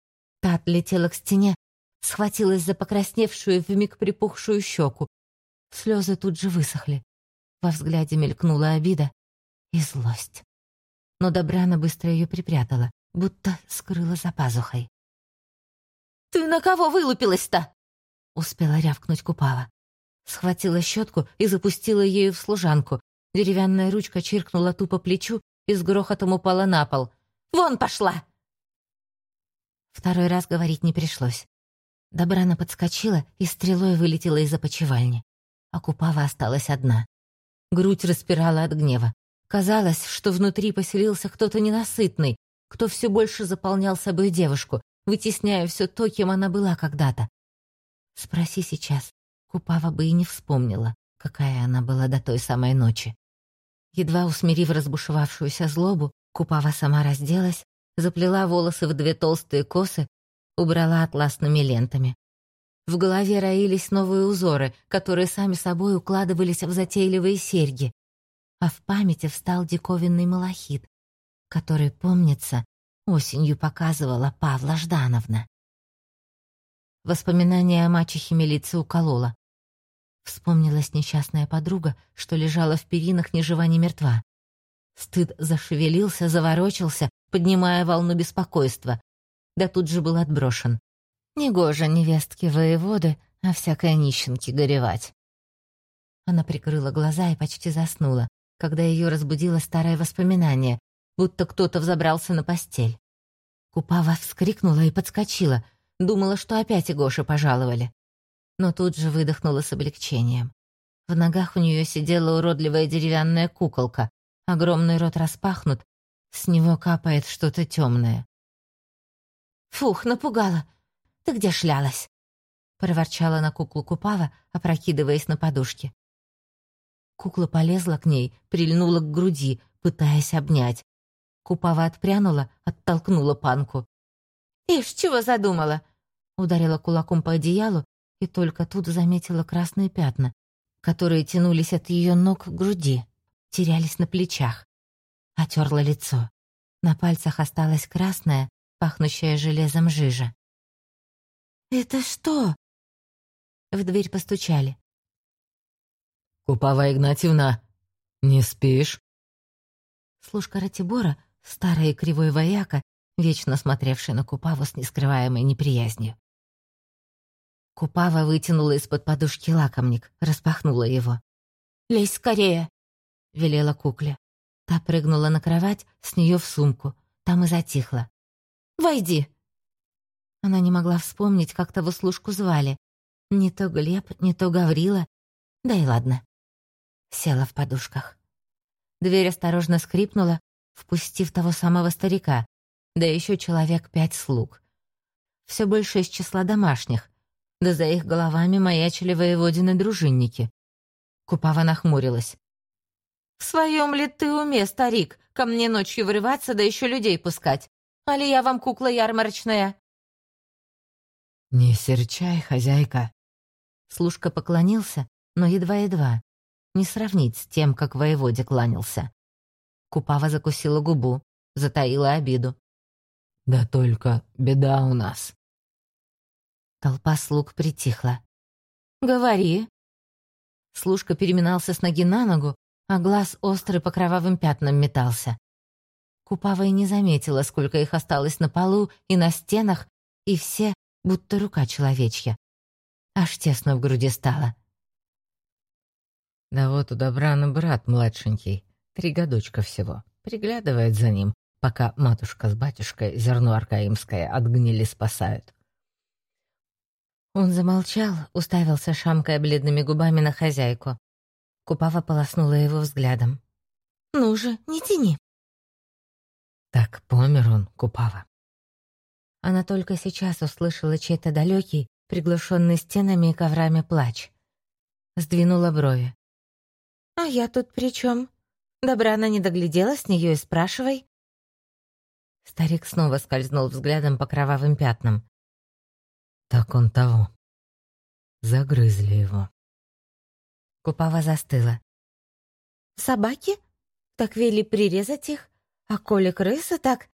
Та отлетела к стене, схватилась за покрасневшую вмиг припухшую щеку. Слезы тут же высохли. Во взгляде мелькнула обида и злость. Но Добрана быстро ее припрятала, будто скрыла за пазухой. «Ты на кого вылупилась-то?» — успела рявкнуть Купава. Схватила щетку и запустила ею в служанку. Деревянная ручка чиркнула тупо плечу и с грохотом упала на пол. «Вон пошла!» Второй раз говорить не пришлось. Добрана подскочила и стрелой вылетела из опочивальни. А Купава осталась одна. Грудь распирала от гнева. Казалось, что внутри поселился кто-то ненасытный, кто все больше заполнял собой девушку, вытесняя все то, кем она была когда-то. Спроси сейчас, Купава бы и не вспомнила, какая она была до той самой ночи. Едва усмирив разбушевавшуюся злобу, Купава сама разделась, заплела волосы в две толстые косы, убрала атласными лентами. В голове роились новые узоры, которые сами собой укладывались в затейливые серьги. А в памяти встал диковинный малахит, который, помнится, осенью показывала Павла Ждановна. Воспоминание о мачехе милиции укололо. Вспомнилась несчастная подруга, что лежала в перинах ни жива, ни мертва. Стыд зашевелился, заворочился, поднимая волну беспокойства. Да тут же был отброшен. Негоже невестке воеводы, а всякой нищенке горевать. Она прикрыла глаза и почти заснула, когда ее разбудило старое воспоминание, будто кто-то взобрался на постель. Купава вскрикнула и подскочила, думала, что опять Игоши пожаловали. Но тут же выдохнула с облегчением. В ногах у нее сидела уродливая деревянная куколка, огромный рот распахнут, с него капает что-то темное. «Фух, напугала! Ты где шлялась?» — проворчала на куклу Купава, опрокидываясь на подушке. Кукла полезла к ней, прильнула к груди, пытаясь обнять, Купава отпрянула, оттолкнула панку. «Ишь, чего задумала?» Ударила кулаком по одеялу и только тут заметила красные пятна, которые тянулись от ее ног к груди, терялись на плечах. Отерла лицо. На пальцах осталась красная, пахнущая железом жижа. «Это что?» В дверь постучали. «Купава Игнатьевна, не спишь?» Служка Ратибора Старый кривой вояка, вечно смотревший на Купаву с нескрываемой неприязнью. Купава вытянула из-под подушки лакомник, распахнула его. «Лезь скорее!» — велела кукле. Та прыгнула на кровать, с нее в сумку. Там и затихла. «Войди!» Она не могла вспомнить, как того служку звали. Не то Глеб, не то Гаврила. Да и ладно. Села в подушках. Дверь осторожно скрипнула, впустив того самого старика, да еще человек пять слуг. Все больше из числа домашних, да за их головами маячили воеводины дружинники. Купава нахмурилась. «В своем ли ты уме, старик, ко мне ночью врываться, да еще людей пускать? Али я вам кукла ярмарочная?» «Не серчай, хозяйка!» Служка поклонился, но едва-едва. Не сравнить с тем, как воеводе кланялся. Купава закусила губу, затаила обиду. «Да только беда у нас». Толпа слуг притихла. «Говори». Служка переминался с ноги на ногу, а глаз острый по кровавым пятнам метался. Купава и не заметила, сколько их осталось на полу и на стенах, и все, будто рука человечья. Аж тесно в груди стало. Да вот у Добрана брат младшенький, три годочка всего, приглядывает за ним, пока матушка с батюшкой зерно аркаимское от гнили спасают. Он замолчал, уставился, шамкая бледными губами на хозяйку. Купава полоснула его взглядом. «Ну же, не тяни!» Так помер он, Купава. Она только сейчас услышала чей-то далекий, приглушенный стенами и коврами плач. Сдвинула брови. «А я тут при чем? Добра она не доглядела с нее и спрашивай». Старик снова скользнул взглядом по кровавым пятнам. Так он того. Загрызли его. Купава застыла. «Собаки? Так вели прирезать их? А коли крыса, так...»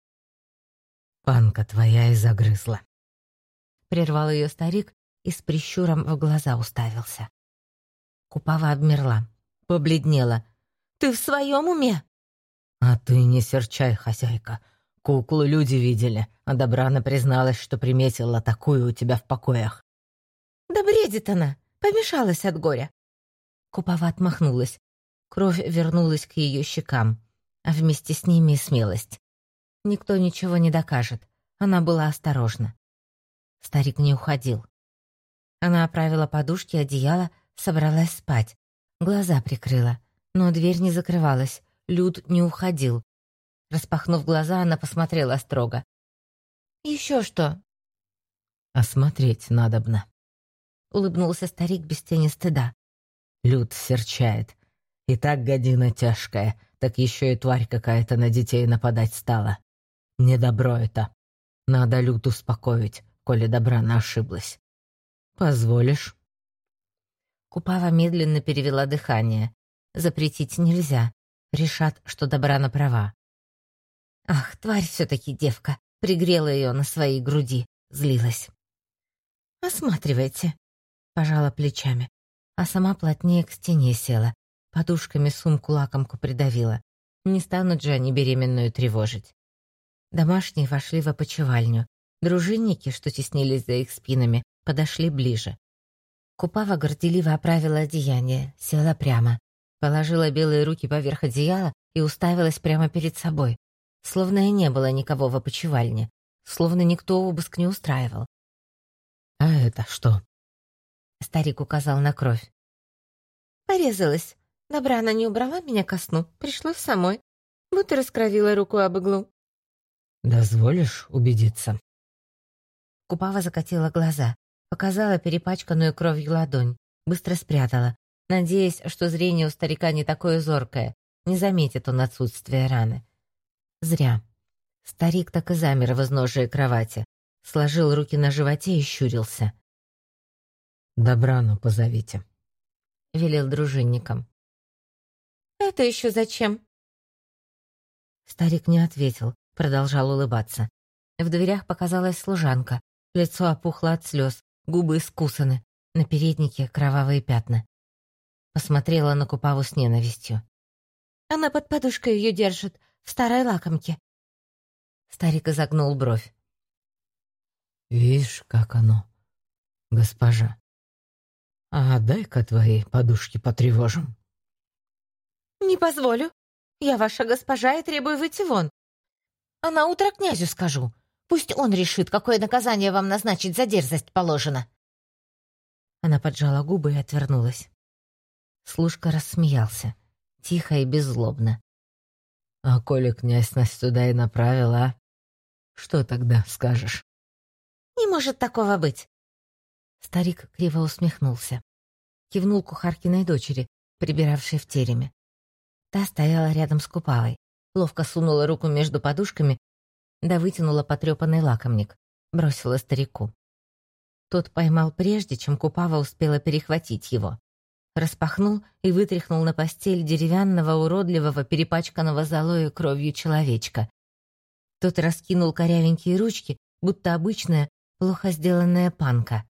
«Панка твоя и загрызла». Прервал ее старик и с прищуром в глаза уставился. Купава обмерла, побледнела. «Ты в своем уме?» «А ты не серчай, хозяйка. Куклу люди видели, а Добрана призналась, что приметила такую у тебя в покоях. «Да бредит она! Помешалась от горя!» Купова отмахнулась. Кровь вернулась к ее щекам, а вместе с ними и смелость. Никто ничего не докажет. Она была осторожна. Старик не уходил. Она оправила подушки, одеяло, собралась спать. Глаза прикрыла, но дверь не закрывалась, Люд не уходил. Распахнув глаза, она посмотрела строго. «Еще что?» «Осмотреть надобно», — улыбнулся старик без тени стыда. Люд серчает. И так година тяжкая, так еще и тварь какая-то на детей нападать стала. Недобро это. Надо Люд успокоить, коли Добрана ошиблась. Позволишь?» Купава медленно перевела дыхание. Запретить нельзя. Решат, что Добрана права. Ах, тварь все-таки девка. Пригрела ее на своей груди. Злилась. «Осматривайте», — пожала плечами, а сама плотнее к стене села, подушками сумку-лакомку придавила. Не станут же они беременную тревожить. Домашние вошли в опочивальню. Дружинники, что теснились за их спинами, подошли ближе. Купава горделиво оправила одеяние, села прямо, положила белые руки поверх одеяла и уставилась прямо перед собой, словно и не было никого в опочивальне, словно никто обыск не устраивал. «А это что?» Старик указал на кровь. «Порезалась. Добра она не убрала меня ко сну, пришлось самой. Будто раскровила руку об иглу». «Дозволишь убедиться?» Купава закатила глаза, показала перепачканную кровью ладонь, быстро спрятала, надеясь, что зрение у старика не такое зоркое, не заметит он отсутствие раны. Зря. Старик так и замер в изножии кровати, сложил руки на животе и щурился. «Добрану позовите», — велел дружинникам. «Это еще зачем?» Старик не ответил, продолжал улыбаться. В дверях показалась служанка. Лицо опухло от слез, губы искусаны, на переднике кровавые пятна. Посмотрела на Купаву с ненавистью. «Она под подушкой ее держит, в старой лакомке». Старик изогнул бровь. «Видишь, как оно, госпожа. А дай-ка твои подушки потревожим». «Не позволю. Я ваша госпожа и требую выйти вон. А на утро князю скажу. Пусть он решит, какое наказание вам назначить за дерзость положено». Она поджала губы и отвернулась. Служка рассмеялся, тихо и беззлобно. А коли князь нас сюда и направил, а? Что тогда скажешь? Не может такого быть. Старик криво усмехнулся. Кивнул кухаркиной дочери, прибиравшей в тереме. Та стояла рядом с Купавой, ловко сунула руку между подушками, да вытянула потрепанный лакомник, бросила старику. Тот поймал прежде, чем Купава успела перехватить его распахнул и вытряхнул на постель деревянного, уродливого, перепачканного золою кровью человечка. Тот раскинул корявенькие ручки, будто обычная, плохо сделанная панка.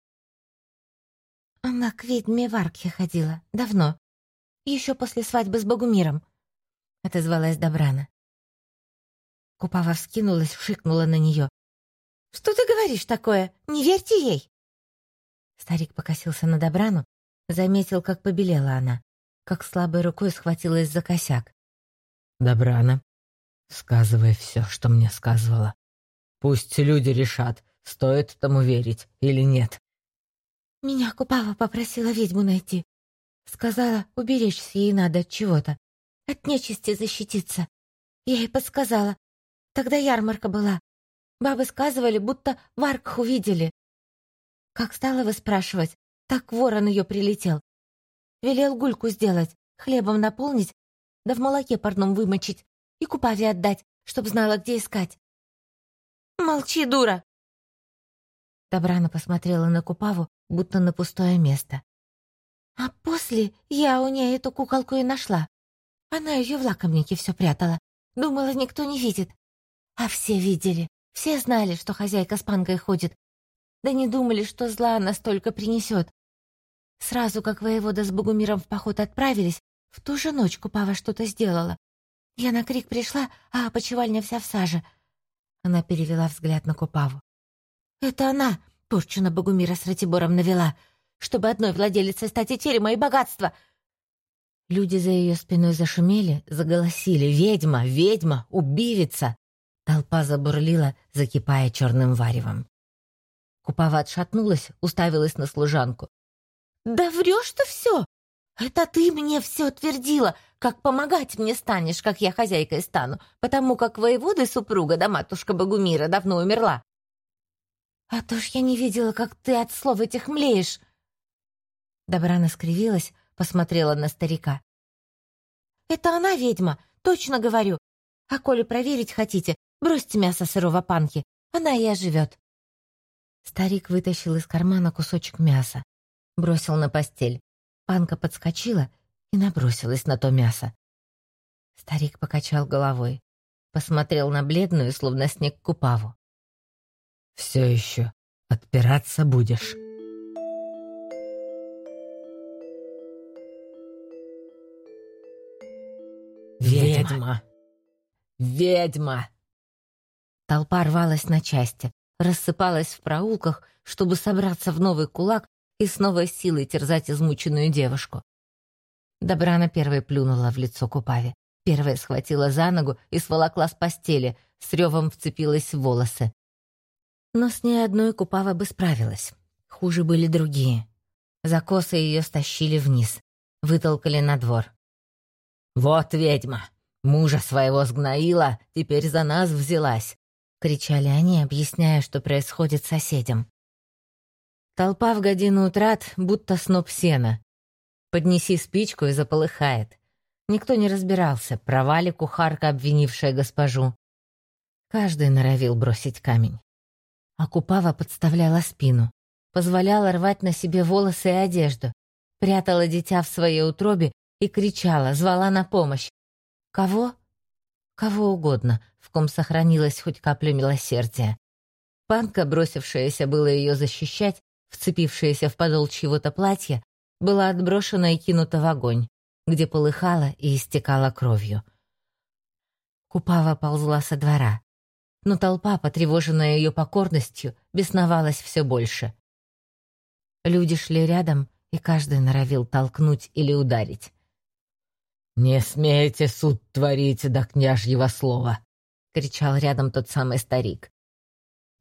«Она к ведьме в арке ходила. Давно. Еще после свадьбы с Богумиром», — отозвалась Добрана. Купава вскинулась, шикнула на нее. Что ты говоришь такое? Не верьте ей!» Старик покосился на Добрану, заметил, как побелела она, как слабой рукой схватилась за косяк. «Добрана, сказывай все, что мне сказывала. Пусть люди решат, стоит тому верить или нет». «Меня Купава попросила ведьму найти. Сказала, уберечься ей надо от чего-то, от нечисти защититься. Я ей подсказала. Тогда ярмарка была. Бабы сказывали, будто Варкх увидели. Как стала вы спрашивать, так ворон ее прилетел. Велел гульку сделать, хлебом наполнить, да в молоке парном вымочить и купаве отдать, чтоб знала, где искать. «Молчи, дура!» Добрана посмотрела на Купаву, будто на пустое место. А после я у нее эту куколку и нашла. Она ее в лакомнике все прятала. Думала, никто не видит. А все видели. Все знали, что хозяйка с панкой ходит. Да не думали, что зла она столько принесет. Сразу, как воевода с Богумиром в поход отправились, в ту же ночь Купава что-то сделала. Я на крик пришла, а опочивальня вся в саже. Она перевела взгляд на Купаву. «Это она порчу на Богумира с Ратибором навела, чтобы одной владелицей стать и терема, и богатства!» Люди за ее спиной зашумели, заголосили «Ведьма! Ведьма! Убивица!» Толпа забурлила, закипая черным варевом. Купава отшатнулась, уставилась на служанку. «Да врешь ты все! Это ты мне все твердила, как помогать мне станешь, как я хозяйкой стану, потому как воеводы супруга да матушка Богумира давно умерла. А то ж я не видела, как ты от слов этих млеешь!» Добрана скривилась, посмотрела на старика. «Это она ведьма, точно говорю. А коли проверить хотите, бросьте мясо сырого панки, она и оживет». Старик вытащил из кармана кусочек мяса, бросил на постель. Панка подскочила и набросилась на то мясо. Старик покачал головой, посмотрел на бледную, словно снег, купаву. «Все еще отпираться будешь». «Ведьма! Ведьма!» Толпа рвалась на части, рассыпалась в проулках, чтобы собраться в новый кулак и с новой силой терзать измученную девушку. Добрана первой плюнула в лицо Купаве, первая схватила за ногу и сволокла с постели, с ревом вцепилась в волосы. Но с ней одной Купава бы справилась. Хуже были другие. За косы ее стащили вниз, вытолкали на двор. «Вот ведьма! Мужа своего сгноила, теперь за нас взялась!» — кричали они, объясняя, что происходит соседям. Толпа в годину утрат, будто сноп сена. Поднеси спичку и заполыхает. Никто не разбирался, права ли кухарка, обвинившая госпожу. Каждый норовил бросить камень. А Купава подставляла спину, позволяла рвать на себе волосы и одежду, прятала дитя в своей утробе и кричала, звала на помощь. Кого? Кого угодно, в ком сохранилась хоть капля милосердия. Панка, бросившаяся было ее защищать, вцепившаяся в подол чьего-то платья, была отброшена и кинута в огонь, где полыхала и истекала кровью. Купава ползла со двора, но толпа, потревоженная ее покорностью, бесновалась все больше. Люди шли рядом, и каждый норовил толкнуть или ударить. «Не смейте суд творить до княжьего слова!» — кричал рядом тот самый старик.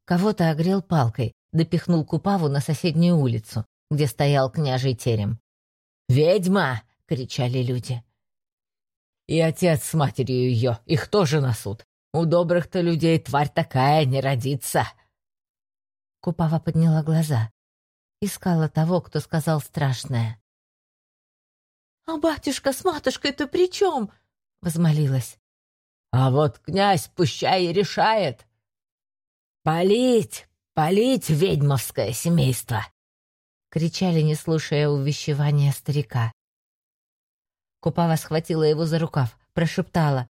Кого-то огрел палкой, допихнул Купаву на соседнюю улицу, где стоял княжий терем. «Ведьма!» — кричали люди. «И отец с матерью ее, их тоже на суд. У добрых-то людей тварь такая не родится!» Купава подняла глаза. Искала того, кто сказал страшное. «А батюшка с матушкой-то при чем?» — возмолилась. «А вот князь пущай и решает. Полить, полить ведьмовское семейство!» — кричали, не слушая увещевания старика. Купава схватила его за рукав, прошептала.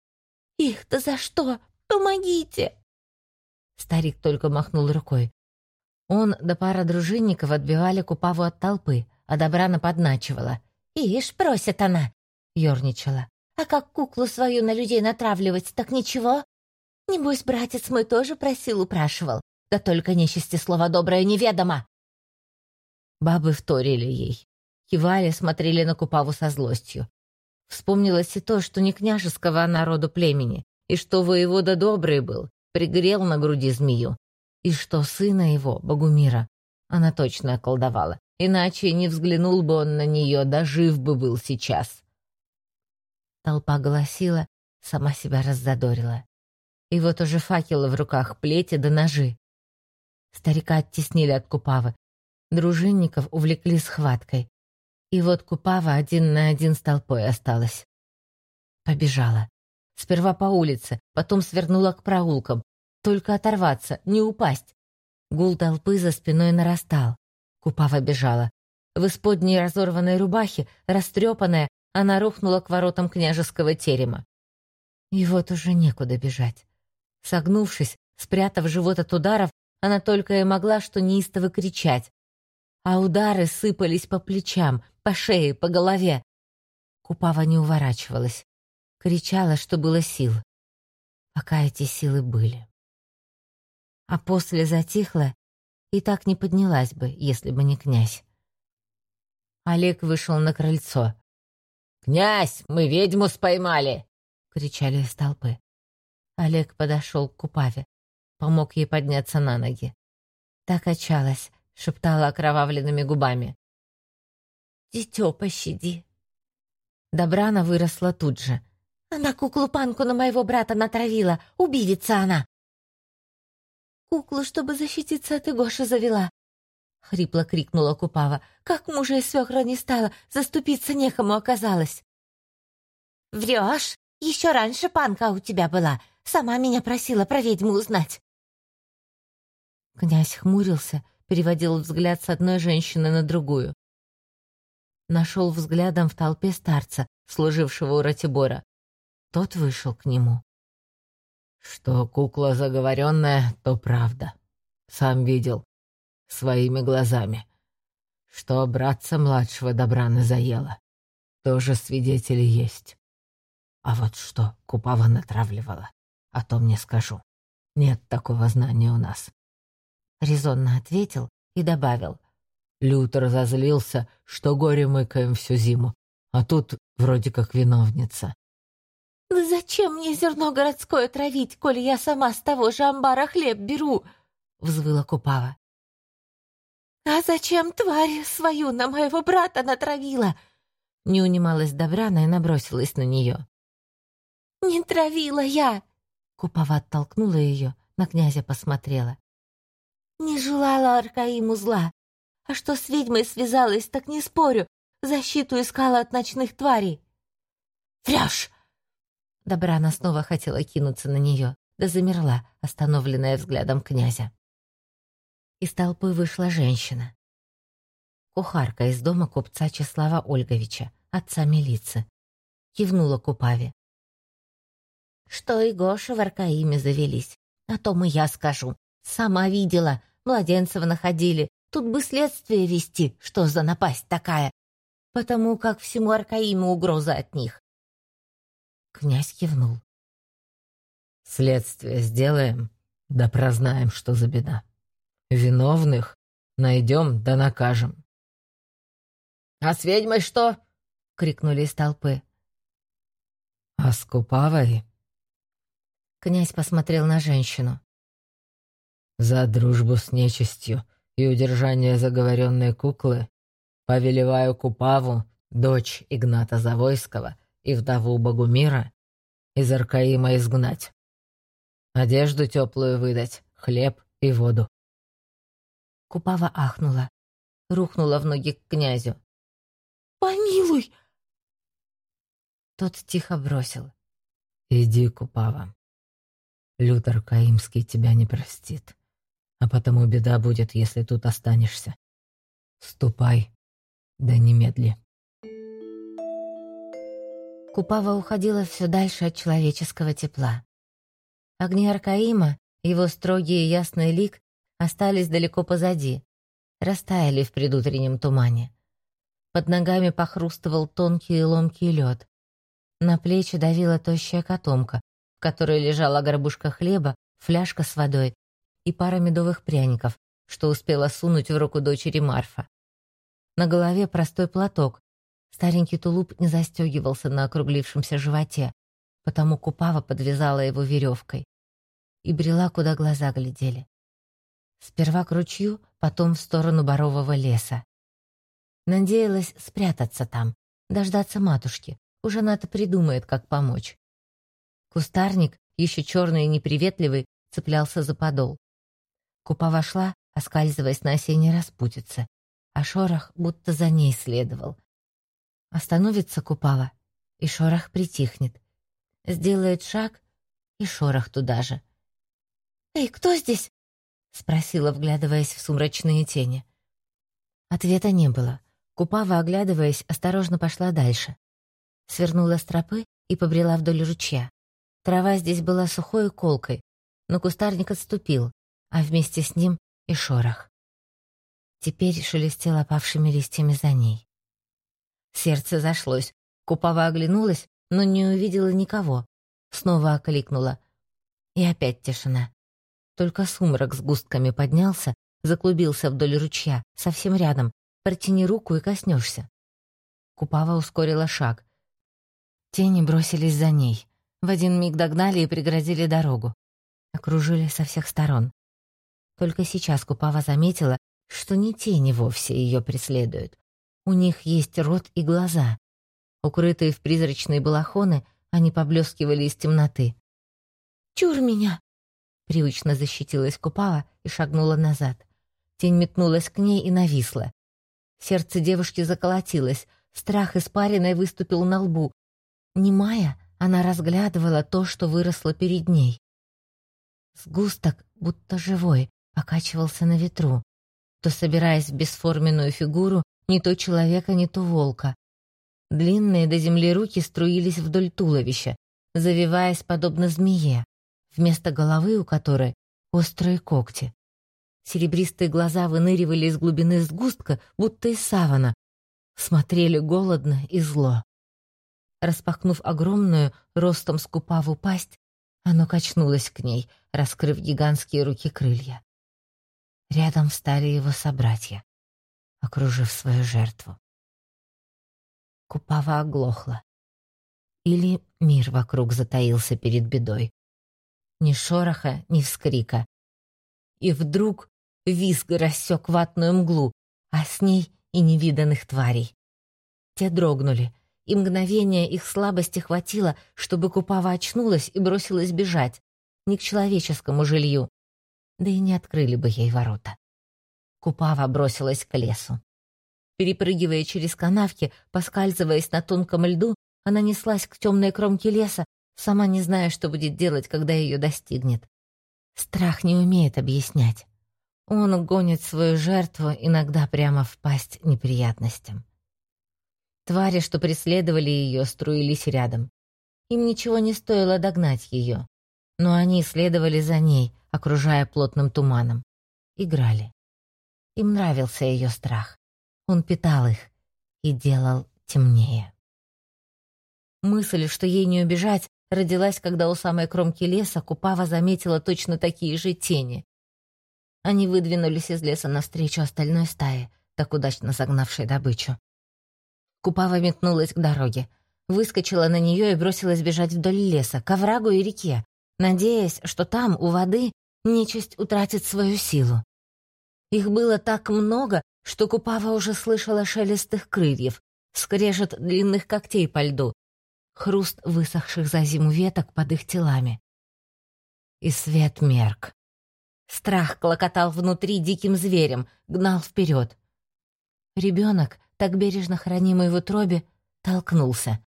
«Их-то за что? Помогите!» Старик только махнул рукой. Он да пара дружинников отбивали Купаву от толпы, а Добрана подначивала. «Ишь, просит она!» — ерничала. «А как куклу свою на людей натравливать, так ничего? Небось, братец мой тоже просил, упрашивал. Да только нечисти слова доброе неведомо!» Бабы вторили ей. Кивали, смотрели на Купаву со злостью. Вспомнилось и то, что не княжеского народу племени, и что воевода добрый был, пригрел на груди змею, и что сына его, Богумира, она точно околдовала, иначе не взглянул бы он на нее, да жив бы был сейчас. Толпа голосила, сама себя раззадорила. И вот уже факелы в руках, плети да ножи. Старика оттеснили от Купавы, дружинников увлекли схваткой. И вот Купава один на один с толпой осталась. Побежала. Сперва по улице, потом свернула к проулкам. Только оторваться, не упасть. Гул толпы за спиной нарастал. Купава бежала. В исподней разорванной рубахе, растрепанная, она рухнула к воротам княжеского терема. И вот уже некуда бежать. Согнувшись, спрятав живот от ударов, она только и могла что неистово кричать. А удары сыпались по плечам, по шее, по голове. Купава не уворачивалась. Кричала, что было сил. Пока эти силы были а после затихла и так не поднялась бы, если бы не князь. Олег вышел на крыльцо. «Князь, мы ведьму споймали!» — кричали из толпы. Олег подошел к Купаве, помог ей подняться на ноги. Так качалась, шептала окровавленными губами. «Дитё, пощади!» Добрана выросла тут же. «Она куклу-панку на моего брата натравила! Убивица она!» куклу, чтобы защититься от Игоши завела!» — хрипло крикнула Купава. «Как мужа и свекра не стало, заступиться некому оказалось!» «Врешь? Еще раньше панка у тебя была. Сама меня просила про ведьму узнать!» Князь хмурился, переводил взгляд с одной женщины на другую. Нашел взглядом в толпе старца, служившего у Ратибора. Тот вышел к нему. Что кукла заговоренная, то правда. Сам видел. Своими глазами. Что братца младшего Добрана заела. Тоже свидетели есть. А вот что Купава натравливала, о том не скажу. Нет такого знания у нас. Резонно ответил и добавил. Лютер разозлился, что горе мыкаем всю зиму, а тут вроде как виновница. «Да зачем мне зерно городское травить, коли я сама с того же амбара хлеб беру?» — взвыла Купава. «А зачем тварь свою на моего брата натравила?» Не унималась Добрана и набросилась на нее. «Не травила я!» Купава оттолкнула ее, на князя посмотрела. «Не желала Аркаиму зла. А что с ведьмой связалась, так не спорю. Защиту искала от ночных тварей». «Врешь!» Добрана снова хотела кинуться на нее, да замерла, остановленная взглядом князя. Из толпы вышла женщина. Кухарка из дома купца Числава Ольговича, отца милицы. Кивнула Купаве. «Что и Гоша в Аркаиме завелись, а то мы я скажу. Сама видела, младенцев находили. Тут бы следствие вести, что за напасть такая. Потому как всему Аркаиму угроза от них. Князь кивнул. «Следствие сделаем, да прознаем, что за беда. Виновных найдем да накажем». «А с ведьмой что?» — крикнули из толпы. «А с Купавой?» Князь посмотрел на женщину. «За дружбу с нечистью и удержание заговоренной куклы повелеваю Купаву, дочь Игната Завойского, и вдову Богумира из Аркаима изгнать. Одежду теплую выдать, хлеб и воду. Купава ахнула, рухнула в ноги к князю. «Помилуй!» Тот тихо бросил. «Иди, Купава. Лютер Каимский тебя не простит, а потому беда будет, если тут останешься. Ступай, да немедли». Купава уходила все дальше от человеческого тепла. Огни Аркаима, его строгий и ясный лик, остались далеко позади, растаяли в предутреннем тумане. Под ногами похрустывал тонкий и ломкий лед. На плечи давила тощая котомка, в которой лежала горбушка хлеба, фляжка с водой и пара медовых пряников, что успела сунуть в руку дочери Марфа. На голове простой платок. Старенький тулуп не застегивался на округлившемся животе, потому Купава подвязала его веревкой и брела, куда глаза глядели. Сперва к ручью, потом в сторону борового леса. Надеялась спрятаться там, дождаться матушки. Уже она-то придумает, как помочь. Кустарник, еще черный и неприветливый, цеплялся за подол. Купа вошла, оскальзываясь на осенней распутице, а шорох будто за ней следовал. Остановится Купава, и шорох притихнет. Сделает шаг, и шорох туда же. «Эй, кто здесь?» — спросила, вглядываясь в сумрачные тени. Ответа не было. Купава, оглядываясь, осторожно пошла дальше. Свернула с тропы и побрела вдоль ручья. Трава здесь была сухой и колкой, но кустарник отступил, а вместе с ним и шорох. Теперь шелестел опавшими листьями за ней. Сердце зашлось. Купава оглянулась, но не увидела никого. Снова окликнула. И опять тишина. Только сумрак с густками поднялся, заклубился вдоль ручья, совсем рядом. Протяни руку и коснешься. Купава ускорила шаг. Тени бросились за ней. В один миг догнали и преградили дорогу. Окружили со всех сторон. Только сейчас Купава заметила, что не тени вовсе ее преследуют. У них есть рот и глаза. Укрытые в призрачные балахоны, они поблескивали из темноты. «Чур меня!» Привычно защитилась Купава и шагнула назад. Тень метнулась к ней и нависла. Сердце девушки заколотилось, страх испаренной выступил на лбу. Немая, она разглядывала то, что выросло перед ней. Сгусток, будто живой, покачивался на ветру, то собираясь в бесформенную фигуру не то человека, не то волка. Длинные до земли руки струились вдоль туловища, завиваясь подобно змее, вместо головы у которой острые когти. Серебристые глаза выныривали из глубины сгустка, будто из савана, смотрели голодно и зло. Распахнув огромную, ростом скупаву пасть, оно качнулось к ней, раскрыв гигантские руки крылья. Рядом встали его собратья, окружив свою жертву. Купава оглохла. Или мир вокруг затаился перед бедой. Ни шороха, ни вскрика. И вдруг визг рассек ватную мглу, а с ней и невиданных тварей. Те дрогнули, и мгновение их слабости хватило, чтобы Купава очнулась и бросилась бежать, не к человеческому жилью, да и не открыли бы ей ворота. Купава бросилась к лесу. Перепрыгивая через канавки, поскальзываясь на тонком льду, она неслась к темной кромке леса, сама не зная, что будет делать, когда ее достигнет. Страх не умеет объяснять. Он гонит свою жертву иногда прямо в пасть неприятностям. Твари, что преследовали ее, струились рядом. Им ничего не стоило догнать ее. Но они следовали за ней, окружая плотным туманом. Играли. Им нравился ее страх. Он питал их и делал темнее. Мысль, что ей не убежать, родилась, когда у самой кромки леса Купава заметила точно такие же тени. Они выдвинулись из леса навстречу остальной стае, так удачно загнавшей добычу. Купава метнулась к дороге. Выскочила на нее и бросилась бежать вдоль леса, к оврагу и реке, надеясь, что там, у воды, нечисть утратит свою силу. Их было так много, что Купава уже слышала шелест их крыльев, скрежет длинных когтей по льду, хруст высохших за зиму веток под их телами. И свет мерк. Страх клокотал внутри диким зверем, гнал вперед. Ребенок, так бережно хранимый в утробе, толкнулся.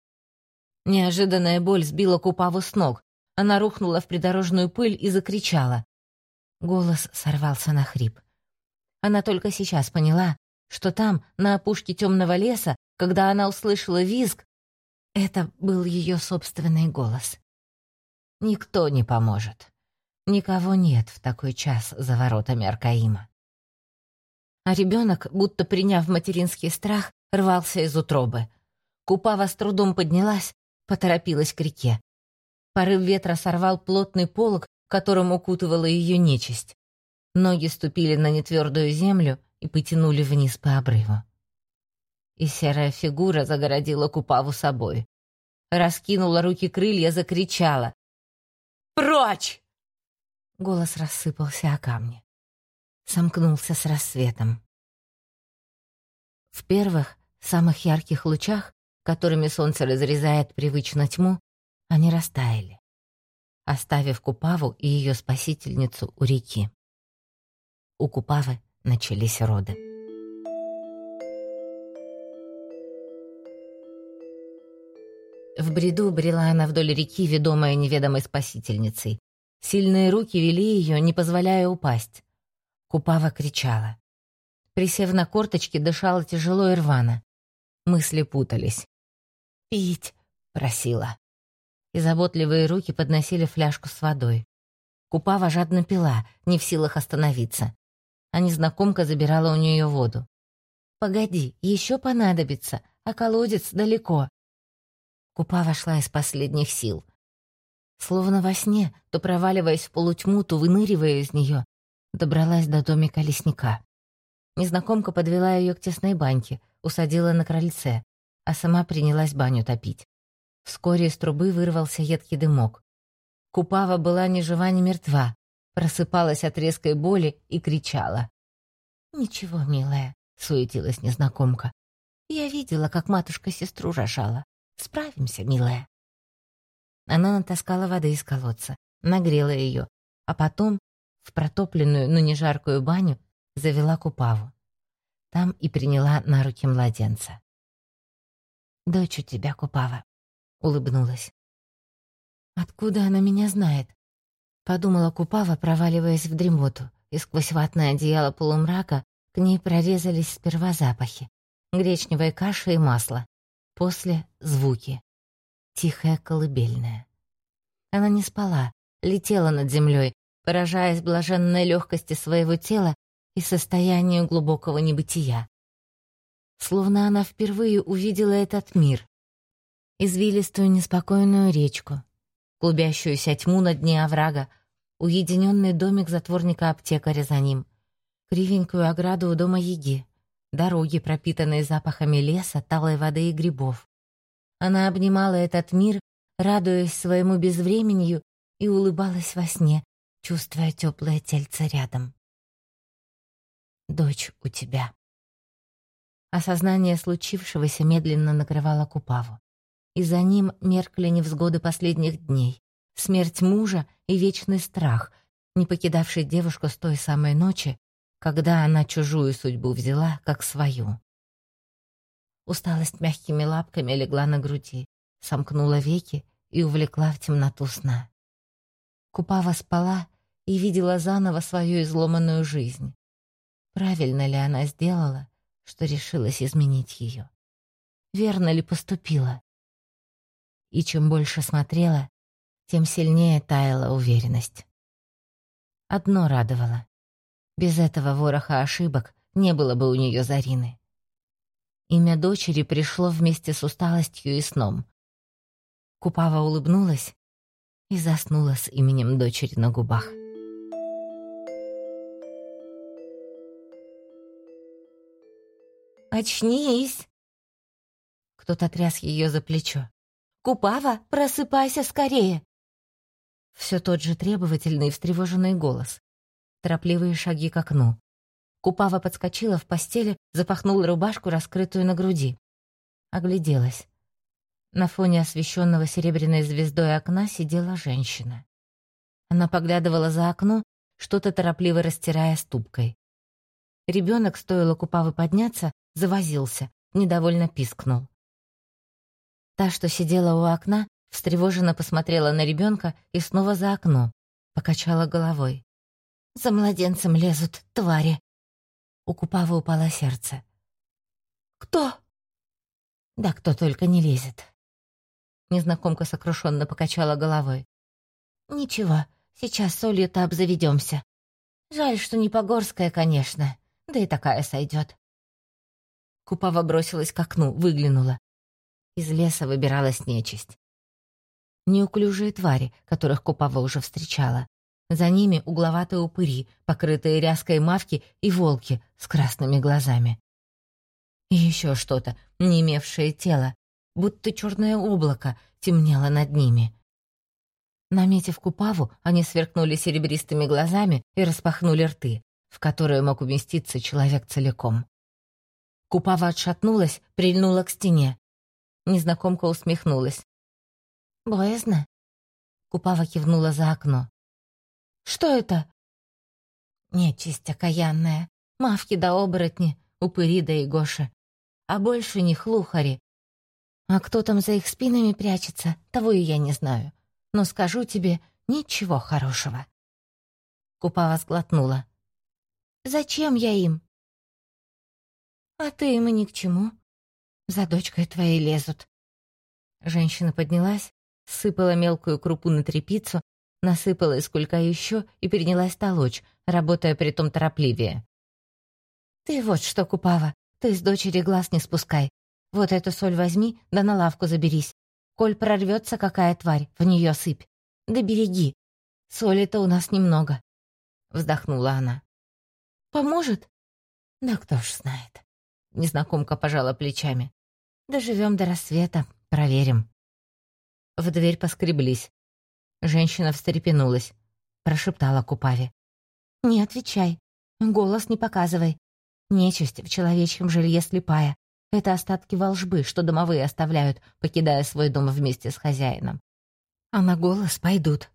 Неожиданная боль сбила Купаву с ног. Она рухнула в придорожную пыль и закричала. Голос сорвался на хрип. Она только сейчас поняла, что там, на опушке темного леса, когда она услышала визг, это был ее собственный голос. Никто не поможет. Никого нет в такой час за воротами Аркаима а ребенок, будто приняв материнский страх, рвался из утробы. Купава с трудом поднялась, поторопилась к реке. Порыв ветра сорвал плотный полог, которым укутывала ее нечисть. Ноги ступили на нетвердую землю и потянули вниз по обрыву. И серая фигура загородила Купаву собой. Раскинула руки крылья, закричала. «Прочь!» Голос рассыпался о камни. Сомкнулся с рассветом. В первых, самых ярких лучах, которыми солнце разрезает привычно тьму, они растаяли, оставив Купаву и ее спасительницу у реки. У Купавы начались роды. В бреду брела она вдоль реки, ведомая неведомой спасительницей. Сильные руки вели ее, не позволяя упасть. Купава кричала. Присев на корточки, дышала тяжело и рвано. Мысли путались. «Пить!» — просила. И заботливые руки подносили фляжку с водой. Купава жадно пила, не в силах остановиться. А незнакомка забирала у нее воду. «Погоди, еще понадобится, а колодец далеко». Купа вошла из последних сил. Словно во сне, то проваливаясь в полутьму, то выныривая из нее, добралась до домика лесника. Незнакомка подвела ее к тесной баньке, усадила на крыльце, а сама принялась баню топить. Вскоре из трубы вырвался едкий дымок. Купава была ни жива, ни мертва, просыпалась от резкой боли и кричала. «Ничего, милая», — суетилась незнакомка. «Я видела, как матушка сестру рожала. Справимся, милая». Она натаскала воды из колодца, нагрела ее, а потом в протопленную, но не жаркую баню завела Купаву. Там и приняла на руки младенца. «Дочь у тебя, Купава», — улыбнулась. «Откуда она меня знает?» Подумала Купава, проваливаясь в дремоту, и сквозь ватное одеяло полумрака к ней прорезались сперва запахи. Гречневая каша и масло. После — звуки. Тихая колыбельная. Она не спала, летела над землей, поражаясь блаженной легкости своего тела и состоянию глубокого небытия. Словно она впервые увидела этот мир. Извилистую неспокойную речку, клубящуюся тьму на дне оврага, уединенный домик затворника-аптекаря за ним, кривенькую ограду у дома Еги, дороги, пропитанные запахами леса, талой воды и грибов. Она обнимала этот мир, радуясь своему безвременью, и улыбалась во сне, чувствуя теплое тельце рядом. «Дочь у тебя». Осознание случившегося медленно накрывало Купаву. И за ним меркли невзгоды последних дней, смерть мужа и вечный страх, не покидавший девушку с той самой ночи, когда она чужую судьбу взяла как свою. Усталость мягкими лапками легла на груди, сомкнула веки и увлекла в темноту сна. Купава спала и видела заново свою изломанную жизнь. Правильно ли она сделала, что решилась изменить ее? Верно ли поступила? И чем больше смотрела, тем сильнее таяла уверенность. Одно радовало. Без этого вороха ошибок не было бы у нее Зарины. Имя дочери пришло вместе с усталостью и сном. Купава улыбнулась и заснула с именем дочери на губах. «Очнись!» Кто-то тряс ее за плечо. «Купава, просыпайся скорее!» Все тот же требовательный и встревоженный голос. Торопливые шаги к окну. Купава подскочила в постели, запахнула рубашку, раскрытую на груди. Огляделась. На фоне освещенного серебряной звездой окна сидела женщина. Она поглядывала за окно, что-то торопливо растирая ступкой. Ребенок, стоило Купавы подняться, завозился, недовольно пискнул. Та, что сидела у окна, встревоженно посмотрела на ребенка и снова за окно, покачала головой. «За младенцем лезут, твари!» У Купавы упало сердце. «Кто?» «Да кто только не лезет». Незнакомка сокрушенно покачала головой. «Ничего, сейчас солью-то обзаведемся. Жаль, что не Погорская, конечно, да и такая сойдет. Купава бросилась к окну, выглянула. Из леса выбиралась нечисть. Неуклюжие твари, которых Купава уже встречала. За ними угловатые упыри, покрытые ряской мавки и волки с красными глазами. И еще что-то, не имевшее тела, будто черное облако темнело над ними. Наметив Купаву, они сверкнули серебристыми глазами и распахнули рты, в которые мог уместиться человек целиком. Купава отшатнулась, прильнула к стене. Незнакомка усмехнулась. «Боязно?» Купава кивнула за окно. «Что это?» «Нечисть окаянная. Мавки да оборотни, упыри да и гоши. А больше них лухари. А кто там за их спинами прячется, того и я не знаю. Но скажу тебе, ничего хорошего». Купава сглотнула. «Зачем я им?» «А ты им и ни к чему. За дочкой твоей лезут». Женщина поднялась, сыпала мелкую крупу на трепицу, насыпала из кулька еще и принялась толочь, работая при том торопливее. «Ты вот что, Купава, ты с дочери глаз не спускай. Вот эту соль возьми, да на лавку заберись. Коль прорвется какая тварь, в нее сыпь. Да береги. Соли-то у нас немного», — вздохнула она. «Поможет?» «Да кто ж знает». Незнакомка пожала плечами. «Доживем до рассвета, проверим». В дверь поскреблись. Женщина встрепенулась. Прошептала Купаве. «Не отвечай. Голос не показывай. Нечисть в человечьем жилье слепая. Это остатки волжбы, что домовые оставляют, покидая свой дом вместе с хозяином. А на голос пойдут.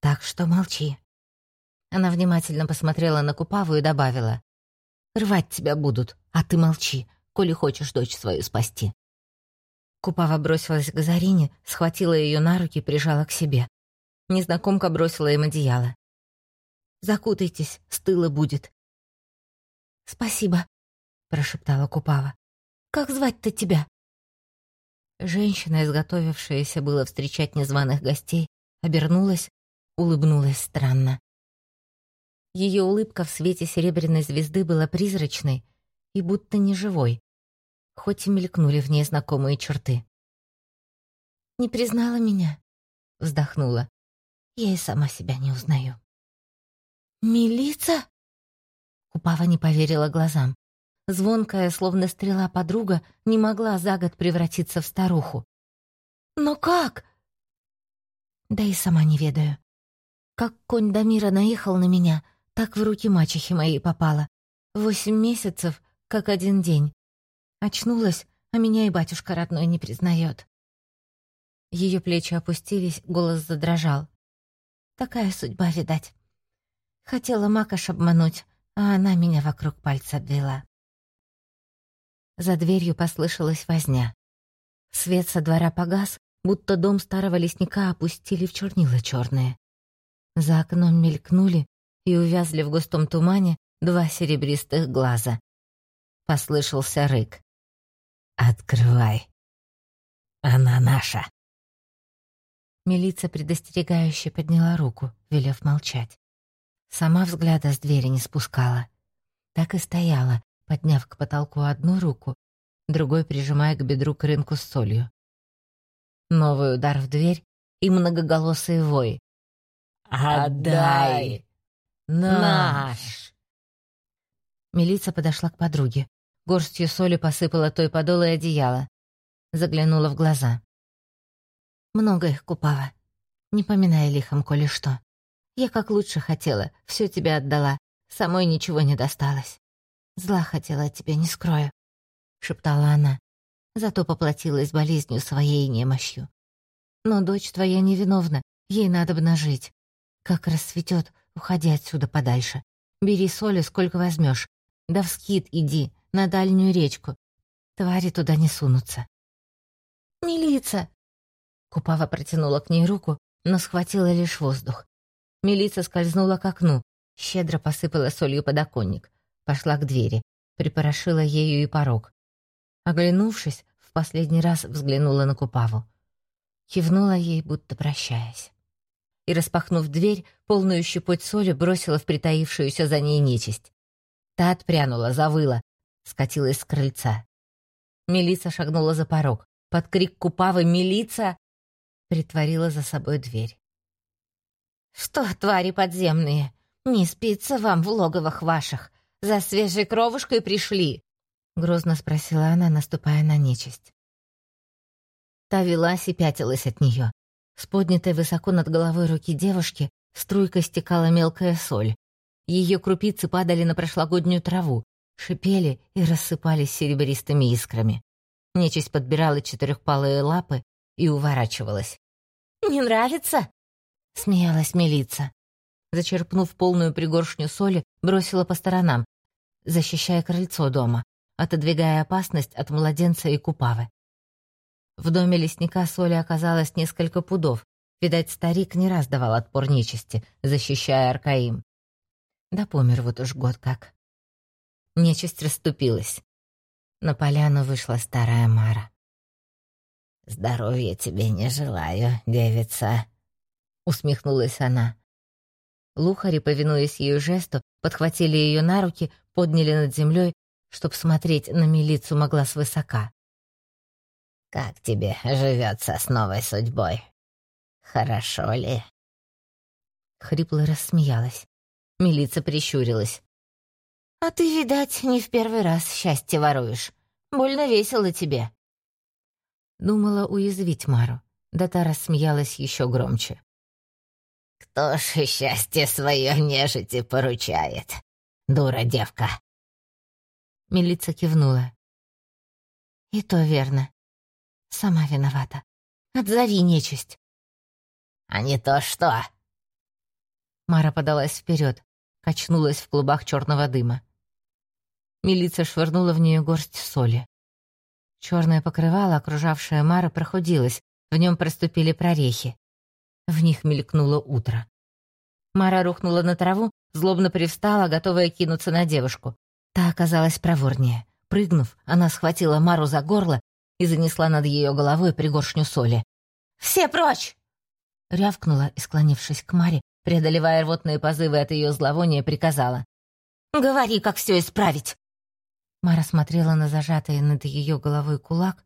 Так что молчи». Она внимательно посмотрела на Купаву и добавила. Рвать тебя будут, а ты молчи, коли хочешь дочь свою спасти». Купава бросилась к Зарине, схватила ее на руки и прижала к себе. Незнакомка бросила им одеяло. «Закутайтесь, стыло будет». «Спасибо», — прошептала Купава. «Как звать-то тебя?» Женщина, изготовившаяся было встречать незваных гостей, обернулась, улыбнулась странно. Ее улыбка в свете серебряной звезды была призрачной и будто неживой, хоть и мелькнули в ней знакомые черты. «Не признала меня?» — вздохнула. «Я и сама себя не узнаю». «Милица?» Купава не поверила глазам. Звонкая, словно стрела подруга, не могла за год превратиться в старуху. «Но как?» Да и сама не ведаю. Как конь Дамира наехал на меня, так в руки мачехи моей попала. Восемь месяцев, как один день. Очнулась, а меня и батюшка родной не признает. Ее плечи опустились, голос задрожал. Такая судьба, видать. Хотела Макаш обмануть, а она меня вокруг пальца обвела. За дверью послышалась возня. Свет со двора погас, будто дом старого лесника опустили в чернила черные. За окном мелькнули, и увязли в густом тумане два серебристых глаза. Послышался рык. «Открывай! Она наша!» Милица предостерегающе подняла руку, велев молчать. Сама взгляда с двери не спускала. Так и стояла, подняв к потолку одну руку, другой прижимая к бедру к рынку с солью. Новый удар в дверь и многоголосый вой. «Отдай!» Наш!» Милица подошла к подруге. Горстью соли посыпала той подол и одеяло. Заглянула в глаза. «Много их купала. Не поминая лихом, коли что. Я как лучше хотела, все тебе отдала. Самой ничего не досталось. Зла хотела от тебя, не скрою», — шептала она. Зато поплатилась болезнью своей немощью. Но дочь твоя невиновна, ей надо бы нажить. Как расцветет, Уходи отсюда подальше. Бери соли, сколько возьмешь. Да в скит иди, на дальнюю речку. Твари туда не сунутся. «Милица!» Купава протянула к ней руку, но схватила лишь воздух. Милица скользнула к окну, щедро посыпала солью подоконник, пошла к двери, припорошила ею и порог. Оглянувшись, в последний раз взглянула на Купаву. Кивнула ей, будто прощаясь и, распахнув дверь, полную щепоть соли бросила в притаившуюся за ней нечисть. Та отпрянула, завыла, скатилась с крыльца. Милица шагнула за порог. Под крик Купавы «Милица!» притворила за собой дверь. «Что, твари подземные, не спится вам в логовах ваших? За свежей кровушкой пришли?» Грозно спросила она, наступая на нечисть. Та велась и пятилась от нее. С поднятой высоко над головой руки девушки струйкой стекала мелкая соль. Ее крупицы падали на прошлогоднюю траву, шипели и рассыпались серебристыми искрами. Нечисть подбирала четырехпалые лапы и уворачивалась. «Не нравится?» — смеялась милица. Зачерпнув полную пригоршню соли, бросила по сторонам, защищая крыльцо дома, отодвигая опасность от младенца и купавы. В доме лесника соли оказалось несколько пудов. Видать, старик не раз давал отпор нечисти, защищая Аркаим. Да помер вот уж год как. Нечисть расступилась. На поляну вышла старая Мара. «Здоровья тебе не желаю, девица», — усмехнулась она. Лухари, повинуясь ее жесту, подхватили ее на руки, подняли над землей, чтоб смотреть на милицу могла свысока. «Как тебе живется с новой судьбой? Хорошо ли?» Хрипло рассмеялась. Милица прищурилась. «А ты, видать, не в первый раз счастье воруешь. Больно весело тебе». Думала уязвить Мару, да та рассмеялась еще громче. «Кто ж счастье свое нежити поручает? Дура девка!» Милица кивнула. «И то верно. Сама виновата. Отзови нечисть». «А не то что?» Мара подалась вперед, качнулась в клубах черного дыма. Милиция швырнула в нее горсть соли. Черное покрывало, окружавшее Мара, прохудилось, в нем проступили прорехи. В них мелькнуло утро. Мара рухнула на траву, злобно привстала, готовая кинуться на девушку. Та оказалась проворнее. Прыгнув, она схватила Мару за горло и занесла над ее головой пригоршню соли. «Все прочь!» Рявкнула и, склонившись к Маре, преодолевая рвотные позывы от ее зловония, приказала. «Говори, как все исправить!» Мара смотрела на зажатый над ее головой кулак.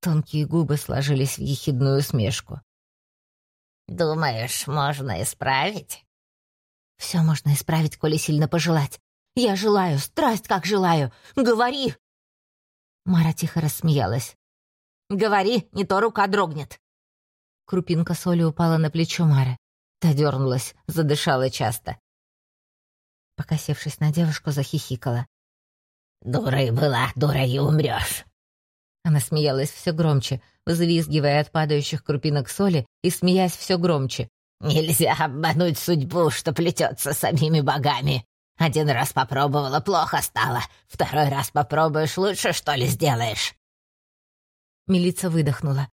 Тонкие губы сложились в ехидную усмешку. «Думаешь, можно исправить?» «Все можно исправить, коли сильно пожелать. Я желаю, страсть как желаю. Говори!» Мара тихо рассмеялась. «Говори, не то рука дрогнет!» Крупинка соли упала на плечо Мары. Та дернулась, задышала часто. Покосившись на девушку, захихикала. «Дурой была, дурой и умрешь!» Она смеялась все громче, взвизгивая от падающих крупинок соли и смеясь все громче. «Нельзя обмануть судьбу, что плетется самими богами. Один раз попробовала, плохо стало. Второй раз попробуешь, лучше, что ли, сделаешь?» Милица выдохнула.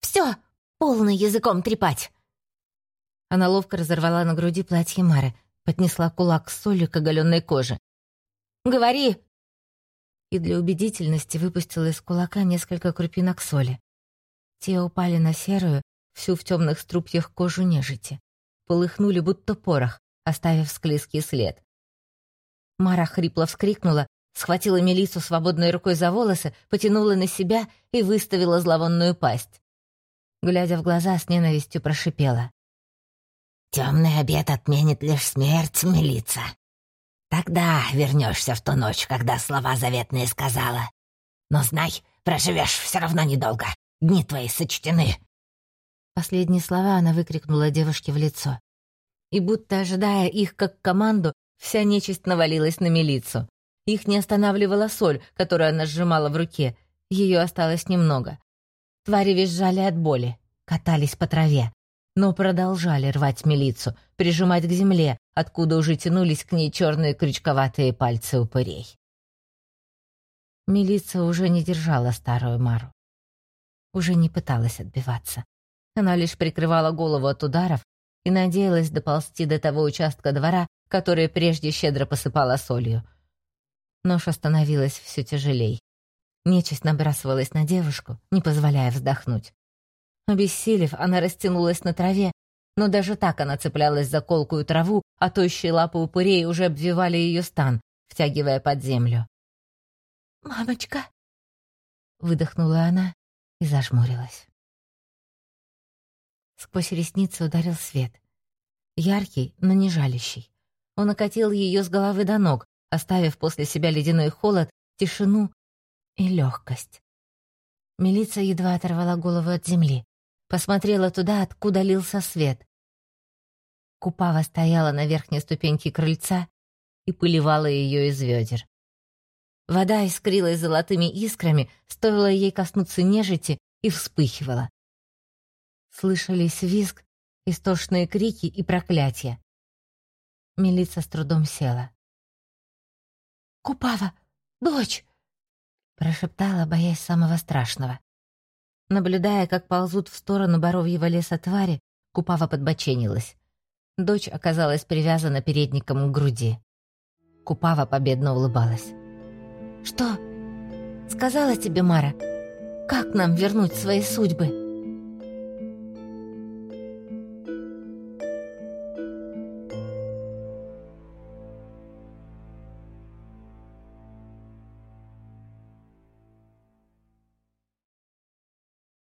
«Все, полный языком трепать!» Она ловко разорвала на груди платье Мары, поднесла кулак с солью к оголенной коже. «Говори!» И для убедительности выпустила из кулака несколько крупинок соли. Те упали на серую, всю в темных струпьях кожу нежити. Полыхнули, будто порох, оставив склизкий след. Мара хрипло вскрикнула, схватила Мелису свободной рукой за волосы, потянула на себя и выставила зловонную пасть. Глядя в глаза, с ненавистью прошипела. «Темный обед отменит лишь смерть, Мелица. Тогда вернешься в ту ночь, когда слова заветные сказала. Но знай, проживешь все равно недолго. Дни твои сочтены». Последние слова она выкрикнула девушке в лицо. И будто ожидая их как команду, вся нечисть навалилась на милицу. Их не останавливала соль, которую она сжимала в руке. Ее осталось немного. Твари визжали от боли, катались по траве но продолжали рвать милицу, прижимать к земле, откуда уже тянулись к ней черные крючковатые пальцы упырей. Милица уже не держала старую Мару. Уже не пыталась отбиваться. Она лишь прикрывала голову от ударов и надеялась доползти до того участка двора, который прежде щедро посыпала солью. Нож остановилась все тяжелей. Нечисть набрасывалась на девушку, не позволяя вздохнуть. Обессилев, она растянулась на траве, но даже так она цеплялась за колкую траву, а тощие лапы упырей уже обвивали ее стан, втягивая под землю. «Мамочка!» — выдохнула она и зажмурилась. Сквозь ресницы ударил свет. яркий, но не жалящий. Он окатил ее с головы до ног, оставив после себя ледяной холод, тишину и легкость. Милиция едва оторвала голову от земли, посмотрела туда, откуда лился свет. Купава стояла на верхней ступеньке крыльца и поливала ее из ведер. Вода искрилась золотыми искрами, стоило ей коснуться нежити, и вспыхивала. Слышались визг, истошные крики и проклятия. Милица с трудом села. «Купава! Дочь!» прошептала, боясь самого страшного. Наблюдая, как ползут в сторону боровьего леса твари, Купава подбоченилась. Дочь оказалась привязана передником к груди. Купава победно улыбалась. «Что? Сказала тебе Мара? Как нам вернуть свои судьбы?»